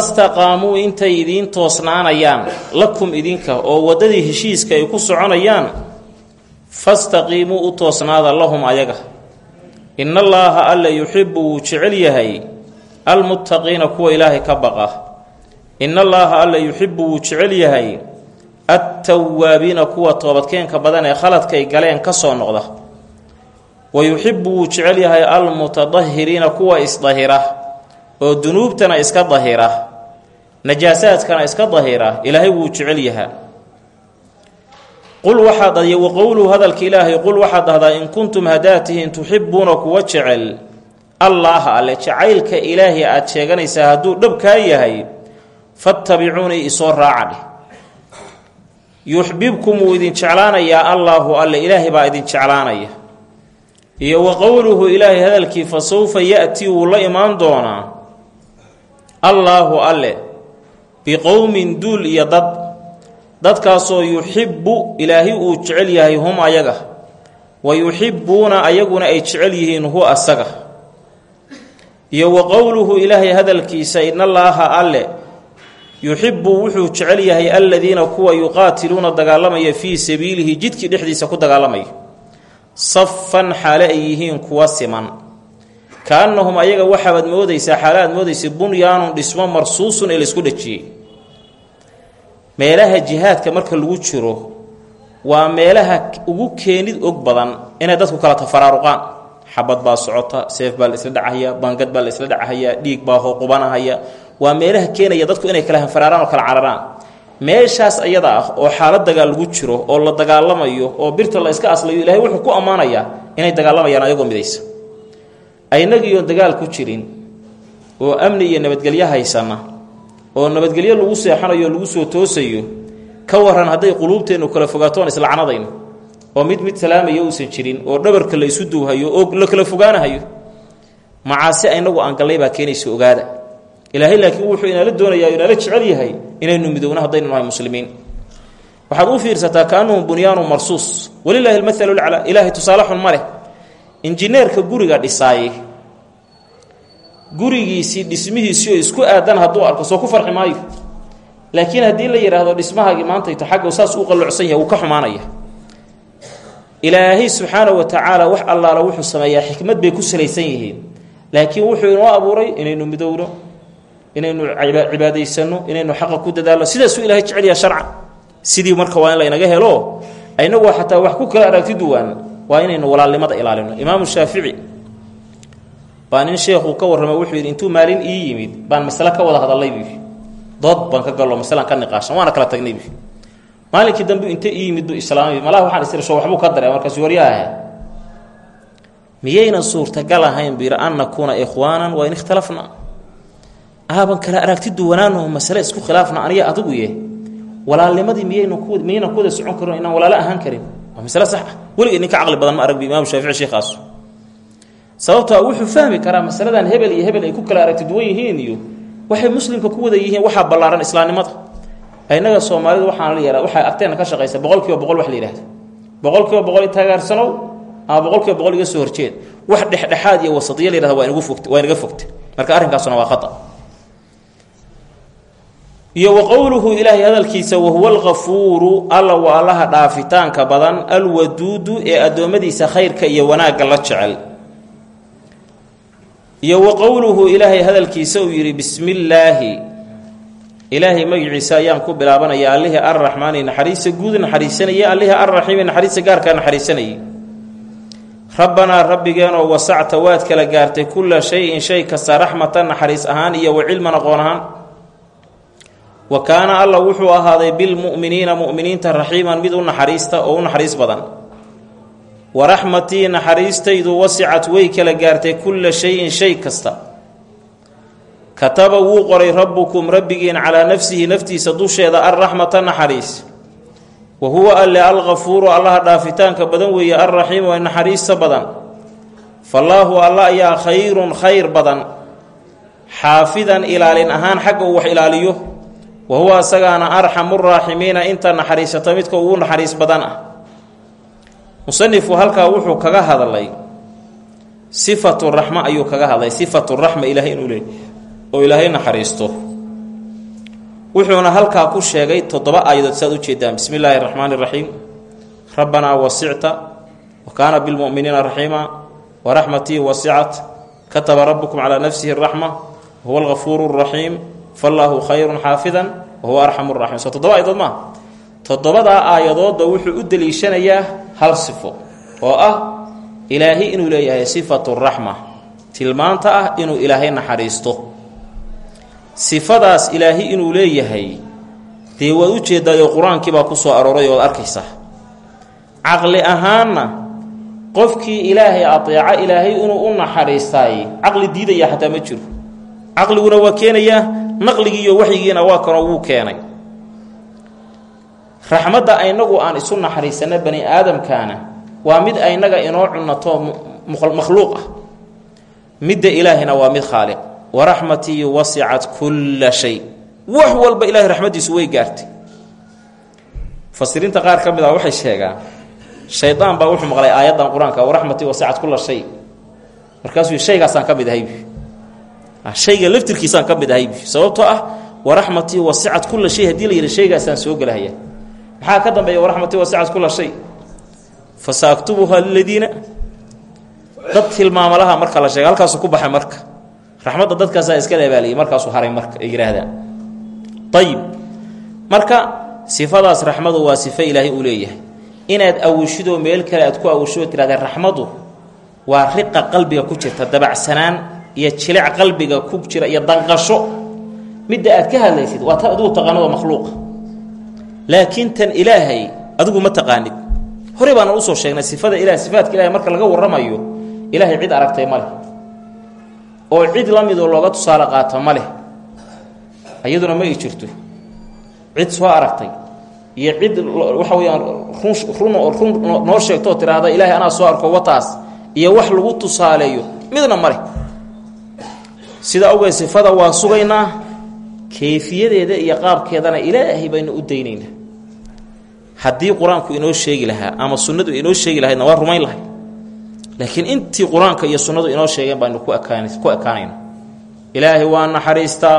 fama intay idiin toosnaanayaan lakum idinka oo waddadii heshiiska ay ku soconayaan fastaqiimuu u toosnaada lahum ayaga. In allaaha alla yuxibbu wuu jecel yahay almuttaqiina kuwa ilaahay ka baqa. In allaaha alla yuxibbu wuu jecel yahay attawaabiina kuwa toobadkeenka badan ee khaladkay galeen ka soo noqda. Wa yuxibbu wuu jecel yahay almutadahiriina kuwa isdahira oo dunuubtana iska dahira najaasaadkana iska dahira ilaahay wuu jecel yahaa qul waxaad dhahday wa qowluhu hadalka ilaahay qul waxaad dhahdaa in kuntum haddaad tihiin tuxibbuuna kuwa jecel. Allaaha alle jacaylka ilaahi aad sheeganaysaa hadduu dhabkaa yahay fattabicuunii isoo raacadhe yuxbibkum wuu idin jeclaanayaa allaahu alle ilaahay baa idin jeclaanaya. Iyo wa qowluhu ilaahay hadalkii fa sawfa ya-tii wuu la imaan doonaa allaahu alle biqowmin duul iyo dad. Dadkaasoo yuxibbu ilaahi uu jecel yahay hum ayaga. Wa yuxibbuuna ayaguna ay jecel yihiin hu asaga. Iyo wa qowluhu ilaahay hadalkiisa inallaaha alle yuxibbu wuxuu jecel yahay aladiina kuwa yuqaatiluuna dagaalamaya fii sabiilihi jidkii dhexdiisa ku dagaalamaya. Safan xaale ay yihiin kuwa siman kaannahum ayaga waxaabaad moodaysaa xaale aad moodaysa bunyaanun dhismo marsuusun ee laysku dhejiyey. Meelaha jihaadka marka lagu jiro waa meelaha ugu keenid og badan inay dadku kala tafaraaruqaan. Xabad baa socota seef baa la isla dhacahaya bangad baa la isla dhacahaya dhiig baa hooqubanahaya waa meelaha keenaya dadku inay kala hanfaraaraan oo kala cararaan. Meeshaas ayada ah oo xaalad dagaal lagu jiro oo la dagaalamayo oo birta la iska aslayo ilaahay wuxuu ku ammaanayaa inay dagaalamayaan ayagoo midaysa aynagiiyoon dagaal ku jirin oo amni iyo nabadgelyo haysana oo nabadgelyo lagu seexanayo lagu soo toosayo ka waran hadday quluubteennu kala fogaatoon islacnadayno oo mid mid salaamaya uusan jirin oo dhabarka la isu duwhayo oo la kala fogaanahayo macaasi inagu aan gallay baa keenaysa ogaada. Ilaahay laakiin wuxuu inaala doonayaa inaala jecel yahay inaynu midowno haddaynu nahay muslimiin. Waxaad u fiirsataa kaannuhum bunyaanu marsuus. Walilaahi almathalu laclaa ilaahay tusaale xun injineerka guriga dhisaaye gurigiisii dhismihiisii isku aadan hadduu arko soo ku farxi maayo. Laakiin haddii la yidhaahdo dhismahaagii maantayto xagga saas u qallocsan yahay wuu ka xumaanaya. Ilaahay subxaanahu wa tacaala wax allaala wuxuu sameeyaa xikmad bay ku salaysan yihiin. Laakiin wuxuu inoo abuuray inaynu midowno inaynu cibaadaysano inaynu xaqa ku dadaalno sidaasuu ilahay jecelyaha sharcan. Sidii marka waa in laynaga helo inagu xataa wax ku kala aragti duwaan waa inaynu walaalnimada ilaalino. Imaamu shaafici baa nin sheekhuu ka warramay wuxuu yidhi intuu maalin ii yimid baan masale ka wada hadallay buu dood baan ka gallo masalaan ka niqaashan waana kala tagnay buu maalinkii dambe inte ii yimid buu islaamay. Malaha waxaan isirasho waxbuu ka daray markaas waryaaha miyaynan suurtagal ahayn buu yidhi an nakuuna ikhwaanan waa in ikhtalafna. Aaban kala aragti duwanaano masale isku khilaafna aniga adigu ye walaalnimadii miyaynan miyaynan ku wada socon karin inaan walaalo ahaan karin waa masale sax ah. Ninka caqli badan ma arag bu imaamu shaafici sheekhaas. Sababtoo wuxuu fahmi karaa masaladan hebel iyo hebel ay ku kala aragti duwan yihiin iyo waxay muslimka ku wada yihiin waxaa ballaaran islaamnimada. Inaga soomaalida waxaan la yaha waxay agteena ka shaqaysa boqol kiiba boqol wax la yihahdo boqol kiiba boqol tagaarsanow ama boqol kiiba boqol iga soo horjeed. Wax dhexdhexaad iyo wasadiya la yihahdo waa inagu fogta waa inaga fogta marka arrinkaasuna waa khata iyo wa qowluhu ilaahay hadalkiisa wahuwa alkafuuru alla waa allaha dhaafitaanka badan alwaduudu ee addoommadiisa khayrka iyo wanaagga la jecel. Iyo wa qowluhu ilaahay hadalkiisa uu yidhi bismi illaahi ilaahay magiciisa ayaan ku bilaabanaya allihii arraxmaani naxariista guud naxariisanaya allihii arraxiimi naxariista gaarkaa naxariisanayay. Rabbanaa rabbigeenoo wasacta waad kala gaartay kulla shay-in shay kasta raxmatan naxariis ahaan iyo wa cilman aqoon ahaan wa kaana alla wuxuu ahaaday bilmu'miniina mu'miniinta raxiiman mid u naxariista oo u naxariis badan. Wa raxmatii naxariistaydu wasicat way kala gaartay kulla shay-in shay kasta. Kataba wuu qoray rabbukum rabbigiin calaa nafsihi naftiisa dusheeda alraxmata naxariis. Wa huwa alle alkafuuru allaha dhaafitaanka badan weeye alraxiimu ee naxariista badan. Fallaahu alla ayaa khayrun khayr badan. Xaafidan ilaalin ahaan xagga uu wax ilaaliyo wa huwa asagaana arxamu raaximiina inta naxariisata midka ugu naxariis badan ah. Musanifku halkaa wuxuu kaga hadlay sifatu raxma ayuu kaga hadlay sifatu raxma ilaahay inuu oo ilaahay naxariisto. Wuxuuna halkaa ku sheegay toddoba aayadood saad ujeedaan bismi illaahi raxmaani raxiim rabbanaa wasicta wa kaana bilmu'miniina raxiima waraxmatii wasicat kataba rabukum calaa nafsihi raxma wahuwa algafuuru raxiim fallaahu khayrun xaafidan wahuwa arxamu raxiim soo toddoba aayadood maa toddobadaa aayadoodba wuxuu u deliishanayaa hal sifo oo ah ilaahay inuu leeyahay sifatu raxma tilmaanta ah inuu ilaahay naxariisto. Sifadaas ilaahay inuu leeyahay dee waad u jeedaayo qur'aankiibaa ku soo arooray ood arkaysaa caqli ahaanna qofkii ilaahay ateeca ilaahay inuu u naxariistaay caqli diidaya xataa ma jiro. Caqliguna waa keenayaa naqligii iyo waxyigiina waa kanoo wuu keenay. Raxmadda aynagu aan isu naxariisanno bani aadamkaana waa mid aynaga inoo cunato makhluuq ah. Midda ilaahina waa mid khaaliq. Waraxmatii wasicat kulla shay. Wax walba ilahay raxmaddiisu way gaartay. Mufasiriinta qaar ka mid ah waxay sheegaan shaydaan baa wuxuu maqlay aayaddan qur'aanka waraxmatii wasicat kulla shay. Markaasuu shaygaasaan ka mid ahayb shayga laftirkiisaan ka mid ahayb sababtoo ah waraxmatii wasicat kulla shay haddii la yidhi shaygaasaan soo gelahaya maxaa ka dambeeya waraxmatii wasicat kulla shay? Fasaaktubuhaa liladiina dad tilmaamalaha marka la sheega halkaasuu ku baxay marka. Raxmadda dadkaasaa iska leebaaliyay markaasuu haray marka ay yihaahdaan ayib marka sifadaas raxmadu waa sifo ilaahay uu leeyahay. Inaad awishidoo meel kale aad ku awishidoo tirahdee raxmadu waa riqa qalbiga ku jirta dabacsanaan iyo jilic qalbiga ku jira iyo danqasho midda aad ka hadlaysid waa ta adigu taqaanado makhluuqa laakiin tan ilaahay adigu ma taqaanid. Horey baana u soo sheegnay sifada ilahay sifaadka ilahay marka laga warramayo ilaahay cid aragtay ma leh. Oo cid la midoo looga tusaale qaato ma leh. Iyaduna ma ay jirto. Cid soo aragtay iyo cid waxa weyaan run run noo sheegtoo tidhaahda ilaahay anaa soo arko wataas iyo wax lagu tusaaleeyo. Midna ma leh sida awgeed sifada waa sugaynaa kayfiyadeeda iyo qaabkeedana ilaahay baynu u daynaynaa haddii qur'aanku inoo sheegi lahaa ama sunnadu inoo sheegi lahaydna waa rumayn lahay. Laakiin intii qur'aanka iyo sunnadu inoo sheegeen baanu ku ekaan ku ekaanayna ilaahay waa naxariistaa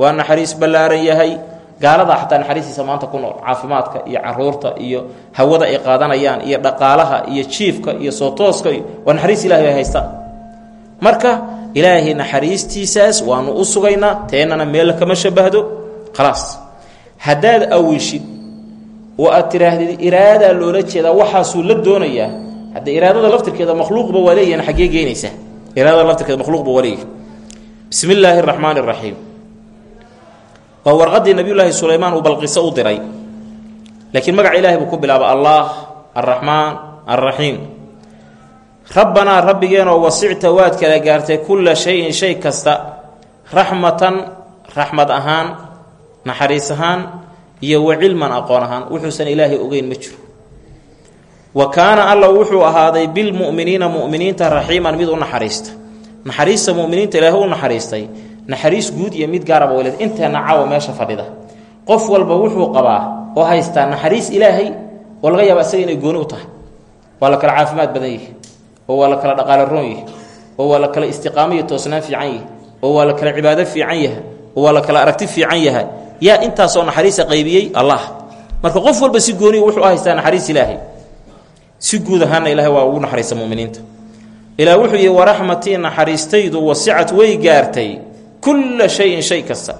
waa naxariis ballaaran yahay. Gaalada xataa naxariistiisa maanta ku nool caafimaadka iyo carruurta iyo hawada ay qaadanayaan iyo dhaqaalaha iyo jiifka iyo soo tooska waa naxariis ilahay ay haystaan marka ilaahay naxariistiisaas waanu u sugaynaa teennana meel kama shabahdo khalaas. Haddaad awishid oo aad tiraahdid iraadaa loola jeedaa waxaasuu la doonayaa. Hadde iraadada laftirkeeda makhluuqba waa leeyahan xaggee iraadada laftirkeeda makhluuqba waa leeyahay bismi illaahi araxmaani araxiim waa warqaddii nabiyullaahi sulaymaan uu balqiso u diray. Laakiin magaca ilaahay buu ku bilaaba allah arraxmaan arraxiim rabbanaa rabbigeenoo wasicta waad kala gaartay kulla shayin shay kasta. Raxmatan raxmad ahaan naxariis ahaan iyo wa cilman aqoon ahaan. Wuxuusan ilaahay ogeyn ma jiro. Wa kaana alla wuxuu ahaaday bilmu'miniina mu'miniinta raxiiman mid u naxariista. Naxariista muminiinta ilaahay u naxariistay. Naxariis guud iyo mid gaaraba waleed inteena caawa meesha fadhida. Qof walba wuxuu qabaa oo haystaa naxariis ilaahay oo laga yaaba isaga inay gooni u tahay. Waa la kala caafimaad badan yihi oo waa la kala dhaqaalo roon yihi oo waa la kala istiqaamo iyo toosnaan fiican yihi oo waa la kala cibaado fiican yahay oo waa la kala aragti fiican yahay. Yaa intaasoo naxariisa qaybiyey allah. Marka qof walba si gooniy wuxuu haystaa naxariis ilaahay. Si guud ahaana ilahay waa ugu naxariista muminiinta ilaa wuxuu yihi waraxmatii naxariistaydu wasicat way gaartay kulla shayin shay kasta.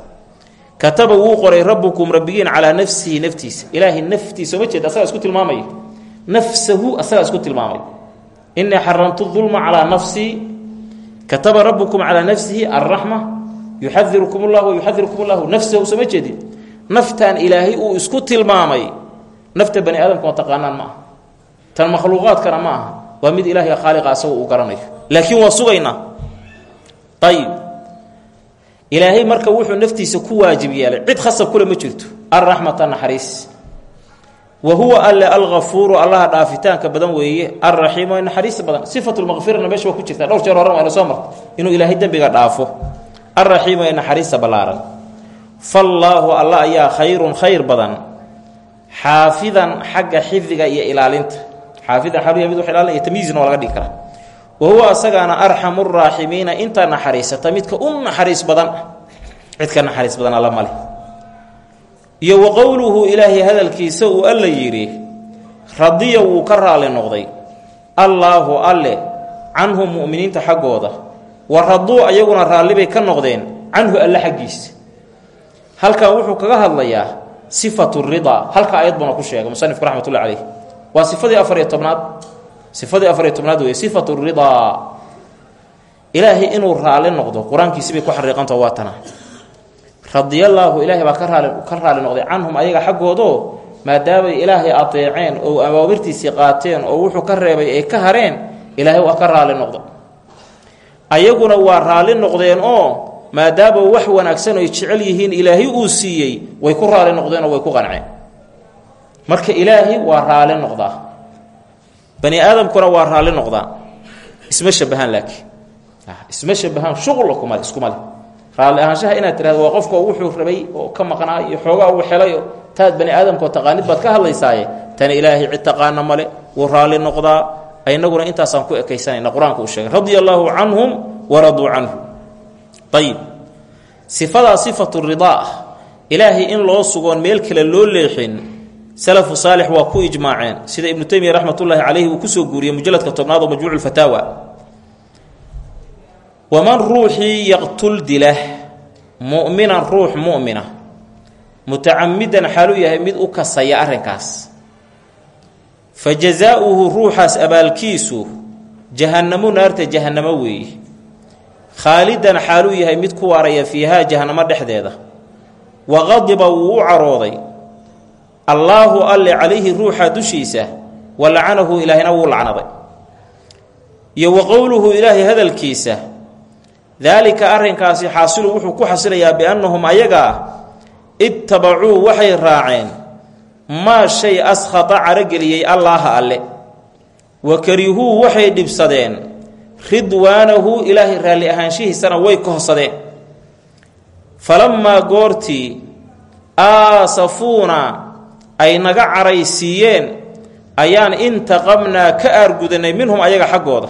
Kataba wuu qoray rabbukum rabbigiin calaa nafsihi naftiisa. Ilaahay naftiisa ma jeeda asagaa isku tilmaamaya nafsahu asagaa tilmaamay inii xaramtu dulma calaa nafsii kataba rabbukum calaa nafsihi alraxma yuxadirukum llah wa yuxadirukum llahu nafsahu soo ma jeedin naftan ilaahay uu isku tilmaamay nafta bani aadamka ma taqaanaan ma aha tan makhluuqaadkana ma aha mid ilaahay khaaliqa asaga uu garanayo laakiin waa sugaynaa ayib marka wuxuu naftiisa ku waajib yeelay cid khasab kule ma jirto alraxmata naxariis wa huwa alle algafuuru allaha dhaafitaanka badan weeye alraxiimu ee naxariista badan. Sifatu lmaqfirana meesha waa ku jirta dhowr jeer horan wayna soo marta inuu ilaahay dembiga dhaafo. Alraxiimu ee naxariista ballaaran. Fallaahu alla ayaa khayrun khayr badan. Xaafidan xagga xifdiga iyo ilaalinta. Xaafidan xaluya mid wax ilaalinaya tamyiizna waa laga dhigi karaa. Wa huwa asagaana arxamu raaximiina intaa naxariisata midka u naxariis badan. Cid ka naxariis badan alla male iyo wa qowluhu ilaahay hadalkiisa uu alla yidhi radiya wuu ka raali noqday allaahu alle canhum mu'miniinta xaggooda wa raduu ayaguna raallibay ka noqdeen canhu alle xaggiisa. Halkan wuxuu kaga hadlayaa sifatu ridaa halka ayad buna ku sheegay musanifku raxmatullahi caleyh waa sifadii afariyo tobnaad. Sifadii afariyo tobnaad wey sifatu ridaa. Ilaahay inuu raali noqdo qur'aankiisi bay ku xariiqanta waa tana radiyallaahu ilaahay baa ka raali noqday canhum ayaga xaggoodoo maadaamay ilaahay adeeceen oo awaabirtiisii qaateen oo wuxuu ka reebay ay ka hareen ilaahay waa ka raali noqda ayaguna waa raali noqdeen oo maadaama wax wanaagsan ay jecel yihiin ilaahay uu siiyey way ku raali noqdeen oo way ku qanceen. Marka ilaahay waa raali noqdaa. Bani aadamkuna waa raali noqdaa. Isma shabahaan laakiin. Isma shabahaan shuqla kuma iskuma raalli ahaanshaha inaad tirahdo waa qofka wuxuu rabay oo ka maqnaa iyo xoogaa uu helay taad bani aadamkao taqaanid baad ka hadlaysaaye tani ilaahay cid taqaana male wuu raalli noqdaa. Inaguna intaasaan ku ekaysanayna qur'aanka uu sheegay radia allaahu canhum waraduu canhu. Ayib sifadaa sifatu ridaa ah ilaahay in loo sugoon meel kale loo leexin salafu saalix waa ku ijmaaceen. Sida ibnu teymiya raxmatullaahi caleyhi uu ku soo guuriyey mujalladka tobnaad oo majmuucu lfataawa waman ruuxii yaqtul dila mu'minan ruux mu'mina mutacamidan xaaluu yahay mid u kasaya arrinkaas fa jazaauhu ruuxaas abaalkiisu jahannamo naarta jahannamo weeye khaalidan xaaluu yahay mid ku waaraya fiihaa jahannamo dhexdeeda wa qadiba wuu u carooday allaahu alle calayhi ruuxa dushiisa wa lacanahu ilaahina wuu lacnaday iyo wa qowluhu ilaahay hadalkiisa daalika arrinkaasi xaasilu wuxuu ku xasilayaa biannahum ayagaa ittabacuu waxay raaceen maa shay askhata carogeliyey allaaha alle. Wa karihuu waxay dhibsadeen. Ridwaanahu ilaahay raalli ahaanshihiisana way kohsadeen falammaa goortii aasafuuna ay naga caraysiiyeen ayaan intaqamnaa ka aargudanay minhum ayaga xaggooda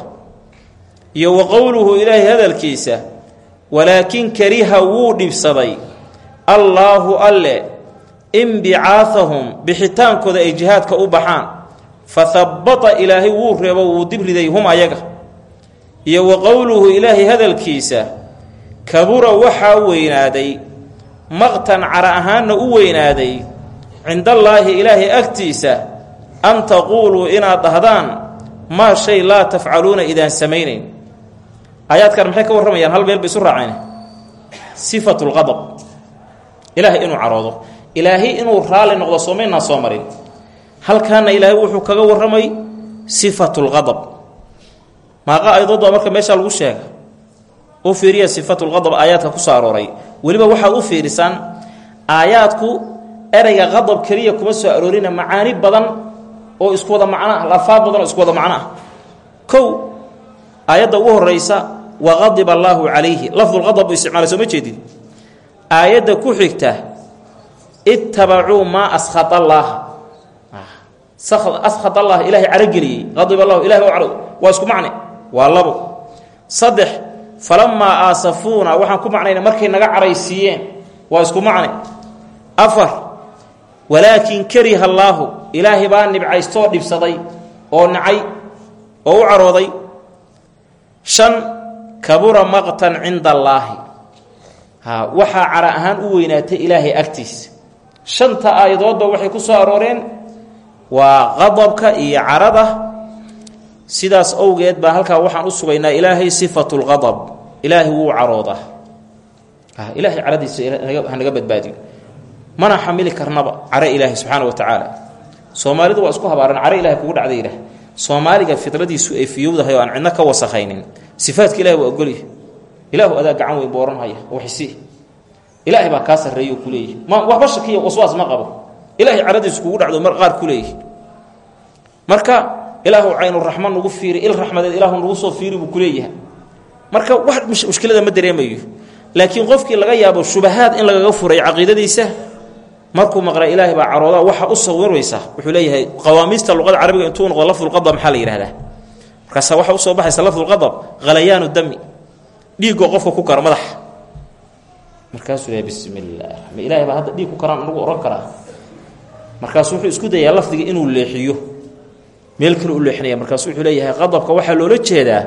iyo wa qowluhu ilaahay hadalkiisa walaakin kariha wuu dhibsaday. Allaahu alle inbicaahahum bixitaankooda ay jihaadka u baxaan. Fa habbata ilaahay wuu reebo wuu dibriday hum ayaga. Iyo wa qowluhu ilaahay hadalkiisa kabura waxaa weynaaday maqtan cara ahaanna u weynaaday cindallaahi ilaahay agtiisa an taquuluu inaad dhahdaan maa shay laa tafcaluuna idaan samaynayn aayaadkan maxay ka warramayaan? Hal meel bay isu raaceen. Sifatu lqadab ilaahay inuu caroodo. Ilaahay inuu raalli noqdo soomaynaa soo marin. Halkaana ilaahay wuxuu kaga warramay sifatu lqadab maaqa ayadood baa marka meeshaa lagu sheega. U fiiriya sifatulqadab aayaadka ku soo arooray. Weliba waxaad u fiirisaan aayaadku ereyga qadab keliya kuma soo aroorina macaani badan oo isku wada macno ah lafaad badan oo isku ah. Kow aayadda ugu horeysa waqadiba allaahu calayhi. Lafdulqadab buu isticmaalay soo ma jeedid aayadda ku xigta ittabacuu maa askhata allaaha askhata allah ilaahay carogeliyey qadiba allahu ilahay waa carog waa isku macne? Waa labo. Saddex falamaa aasafuuna waxaan ku macnayna markay naga caraysiiyeen. Waa isku macne? Afar walaakin kariha allaahu ilaahay baa nibcaystoo dhibsaday oo nacay oo u carooday kabura maqtan cinda allaahi ha waxaa cara ahaan u weynaatay ilaahay agtiisa. Shanta aayadoodba waxay ku soo arooreen waa qadabka iyo carada. Sidaas owgeed baa halkaa waxaan u sugaynaa ilaahay sifatu lqadab ilaahay wuu caroodaa ilaahay caradiisa hanaga badbaadiyo mana xamili karnaba care ilaahay subxaana wa tacaala. Soomaalidu waa isku habaaran care ilahay kugu dhacda yidhaah soomaaliga fidradiisu ay fiyowdahay aan cidno ka wasakhaynin sifaadka ilahi waa ogolyahy ilaahu adaa gacan weyn buu ohanhaya waxisi ilaahay baa kaa sarreeyo ku leeyahy ma waxba shakiya waswaas ma qabo. Ilaahay caradiisu kugu dhacdo mar qaar ku marka ilaahu caynuraxma nugu fiiri il raxmadeed ilaahu nagu soo fiiri buu kuleeyahay marka wax mushkilada ma dareemayo. Laakiin qofkii laga yaabo shubahaad in lagaga furay caqiidadiisa markuu maqla ilaahay baa carooda waxa u sawiraysa. Wuxuu leeyahay qawaamiista luqada carabiga intuu noqdo lafdulqadab maxaa la yidhahdaa markaasa waxa u soo baxaysa lafdulqadab khalayaanu dami. Dhiiggoo qofka ku karo madaxa markaasuu leeyahay bismi illaah ma ilaahay baa hadda dhiig karaan anagu ohan karaa? Markaasu wuxuu isku dayaa lafdiga inuu leexiyo. Meel kale u leexinaya. Markaasu wuxuu leeyahay qadabka waxaa loola jeedaa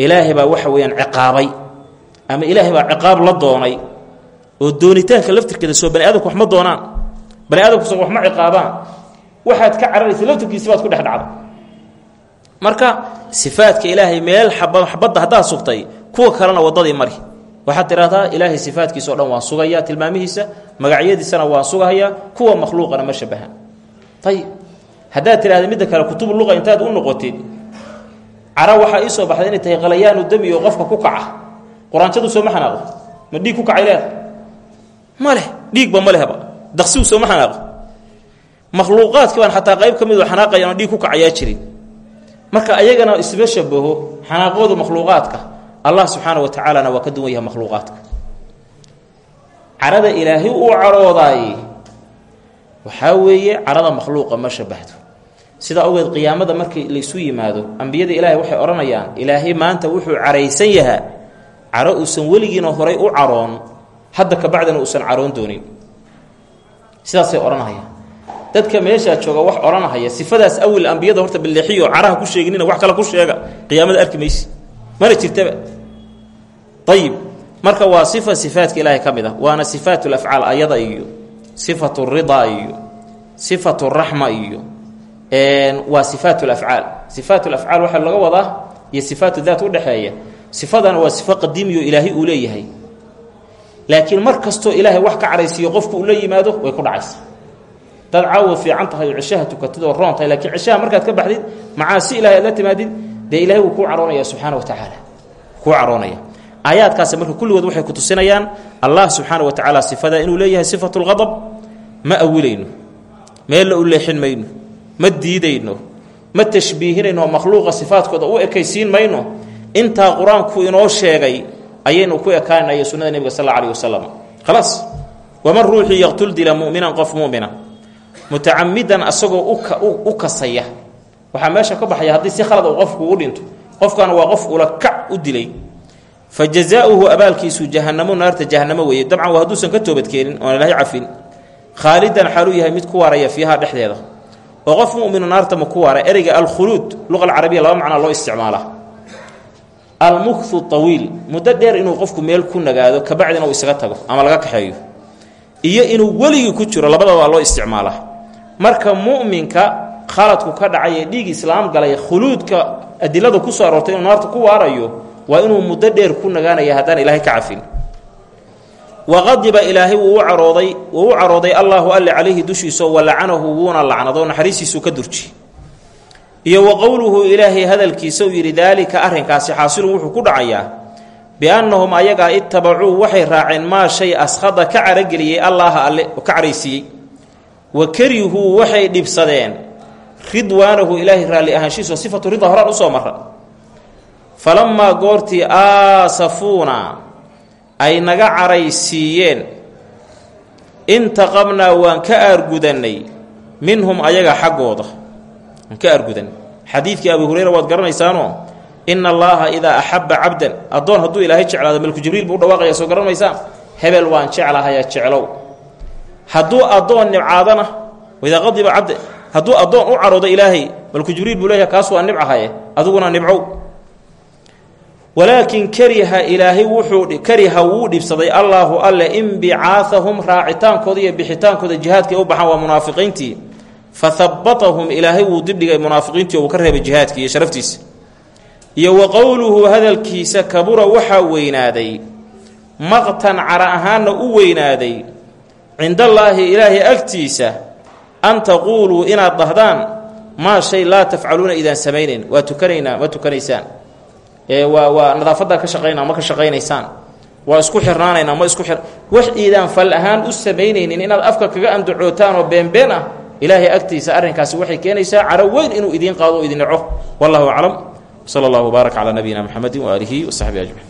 ilaahay baa waxa weeyaan ciqaabay. Ama ilaahay baa ciqaab la doonay oo doonitaanka laftirkeeda soo bani aadamku wax doonaan. Bani aadamkuso wax ma ciqaabaan. Waxaad ka cararaysa laftirkiisi baad ku dhex dhacda marka sifaadka ilaahay meel aba xabadda haddaad sugtay kuwa kalena waddadii mari. Waxaad tidhahdaa ilaahay sifaadkiisa o dhan waan sugayaa tilmaamihiisa magacyadiisana waan sugahayaa kuwa makhluuqana ma shabahaan ayib haddaad tidhahda midda kale kutubu luqa intaad u noqotid cara waxaa ii soo baxday inay tahay khalayaanu dami oo qofka ku kaca. Quraanjadu sooma xanaaqo. Ma dhiig ku kacay leeda ma leh. Dhiigba ma lehba. Daqsigu sooma xanaaqo. Makhluuqaadkii baan qayb ka xanaaqayaanoo dhiig ku kacayaa jirin marka ayagana isma shabaho xanaaqoodu makhluuqaadka allah subxaana wa tacaalana waa ka duwan yahay makhluuqaadka. Carada ilaahay uu caroodaay waxaa weeye carada makhluuqa ma shabahdo sidaa ogeed qiyaamada markii laysu yimaado ambiyada ilaahay waxay odhanayaan ilaahay maanta wuxuu caraysan yahaa caro uusan weligiina horay u caroon hadda kabacdina uusan caroon doonin. Sidaasay odhanahayaan dadka meeshaa jooga wax odhanahaya sifadaas awil ambiyada horta baleexiyo caraha ku sheeginina wax kale ku sheega qiyaamada arki maysi. Mana jirtaba. Ayib marka waa sifa sifaatka ilaahay ka ah waana sifaat lafcaal ayada iyo sifatu ridaa iyo sifatu raxma iyo waa sifaat lafcaal sifaat lafcaal waxaa laga wadaa iyo sifaatu daat udhexeeya sifadana waa sifo qadiimiyo ilaahay uu leeyahay. Laakiin mar kastoo wax ka caraysiiyo qofku uu la yimaado way ku dhacaysa dad caawa fiican tahay oo cishaha tukatid oo roon tahay lakiin cishaha markaad ka baxdid macaasi ilahay aad la timaadid dee ilahay wuu kuu caroonaya subxaana wa tacaala. Kuu caroonaya. Aayaadkaasi marka kulligood waxay ku tusinayaan allah subxaana wa tacaala sifada inuu leeyahay sifatu lqadab ma awilayno meella u leexin mayno ma diidayno ma tashbiihinayno makhluuqa sifaadkooda u ekaysiin mayno. Intaa qur'aanku inoo sheegay ayaynu ku ekaanaya sunnada nebiga sal alla alih wasalam khalaas waman ruuxii yaqtul dila mu'minan qof mu'mina mutacamidan asagoo u kasaya. Waxaa meesha ka baxaya haddii si khalad qofku u dhinto. Qofkana waa qof ula kac u dilay. Fa jazaauhu abaalkiisu jahannamo naarta jahanamo weeye. Dabcan waa hadduusan ka toobadkeenin oon ilaahay cafin. Khaalidan xaaluu yahay mid ku waaraya fiiha dhexdeeda. Oo qof muminu naarta ma ku waara ereyga alkhuluud luqa alcarabiya laba macnaa loo isticmaalaa almukthu awiil muddo dheer inuu qofku meel ku nagaado kabacdina uu isaga tago ama laga kaxeeyo. Iyo inuu weligii ku jiro labadaba loo isticmaalaa marka mu'minka khaladku ka dhacay ee dhiig islaam galay khuluudka adilada ku soo aroortay inuu naarta ku waarayo waa inuu muddo dheer ku nagaanaya haddaan ilaahay ka cafin. Waqadiba ilaahay wuu u wuu u carooday allaahu alle calayhi dushiiso walacanahu wuuna lacnado naxariistiisuu ka durji. Iyo wa qowluhu ilaahay hadalkiisa uu yidhi daalika arrinkaasi xaasilun wuxuu ku dhacayaa biannahum ayagaa ittabacuu waxay raaceen maa shay askhada ka carageliyey allaaha alle oo ka caraysiiyey wa karihuu waxay dhibsadeen. Ridwaanahu ilaahay raalli ahaanshiiso sifatu rida horaan u soo mara falammaa goortii aasafuuna ay naga caraysiiyeen. Intaqabnaa waan ka aargudannay minhum ayaga xaggooda. Waan ka aargudanay xadiidkii abu hureyra waad garanaysaanoo ina allaaha idaa axabba cabdan. Addoon hadduu ilaahay jeclaado malku jibriil buu u dhawaaqaya soo garan hebel waan jeclahayaa jeclow hadduu addoon nibcaadana idaa qadiba cabda hadduu addoon u caroodo ilaahay malku jibriil buu leeyahay kaas waa nibcahaye adiguna nibcow walaakin kariha ilaahay wuxuu kariha wuu dhibsaday allaahu alle inbicaahahum raacitaankooda iyo bixitaankooda jihaadkay u baxaan waa munaafiqiintii. Fa habatahum ilaahay wuu dibdhigay munaafiqiintii oo uu ka reebay jihaadkii iyo sharaftiisa. Iyo wa qowluhu hadalkiisa kabura waxaa weynaaday. Maqtan cara ahaanna u weynaaday cindallaahi ilaahay agtiisa an taquuluu inaad dhahdaan maa shay laa tafcaluuna idaan samaynayn. Waa tukanaynaa ma tukanaysaan. Waa waa nadaafadaa ka shaqaynaa ma ka shaqaynaysaan. Waa isku xirnaanaynaa ma isku wax iidaan fal ahaan u samaynaynin inaad afka kaga andacootaan oo beenbeen ah ilaahay agtiisa arrinkaasi waxay keenaysaa caro weyn inuu idiin qaado o idin naco. Wallahu aclam. Sala allahu wbaarak calaa nabiyina mxamedi waaalihi wasaxbihi ajmaciin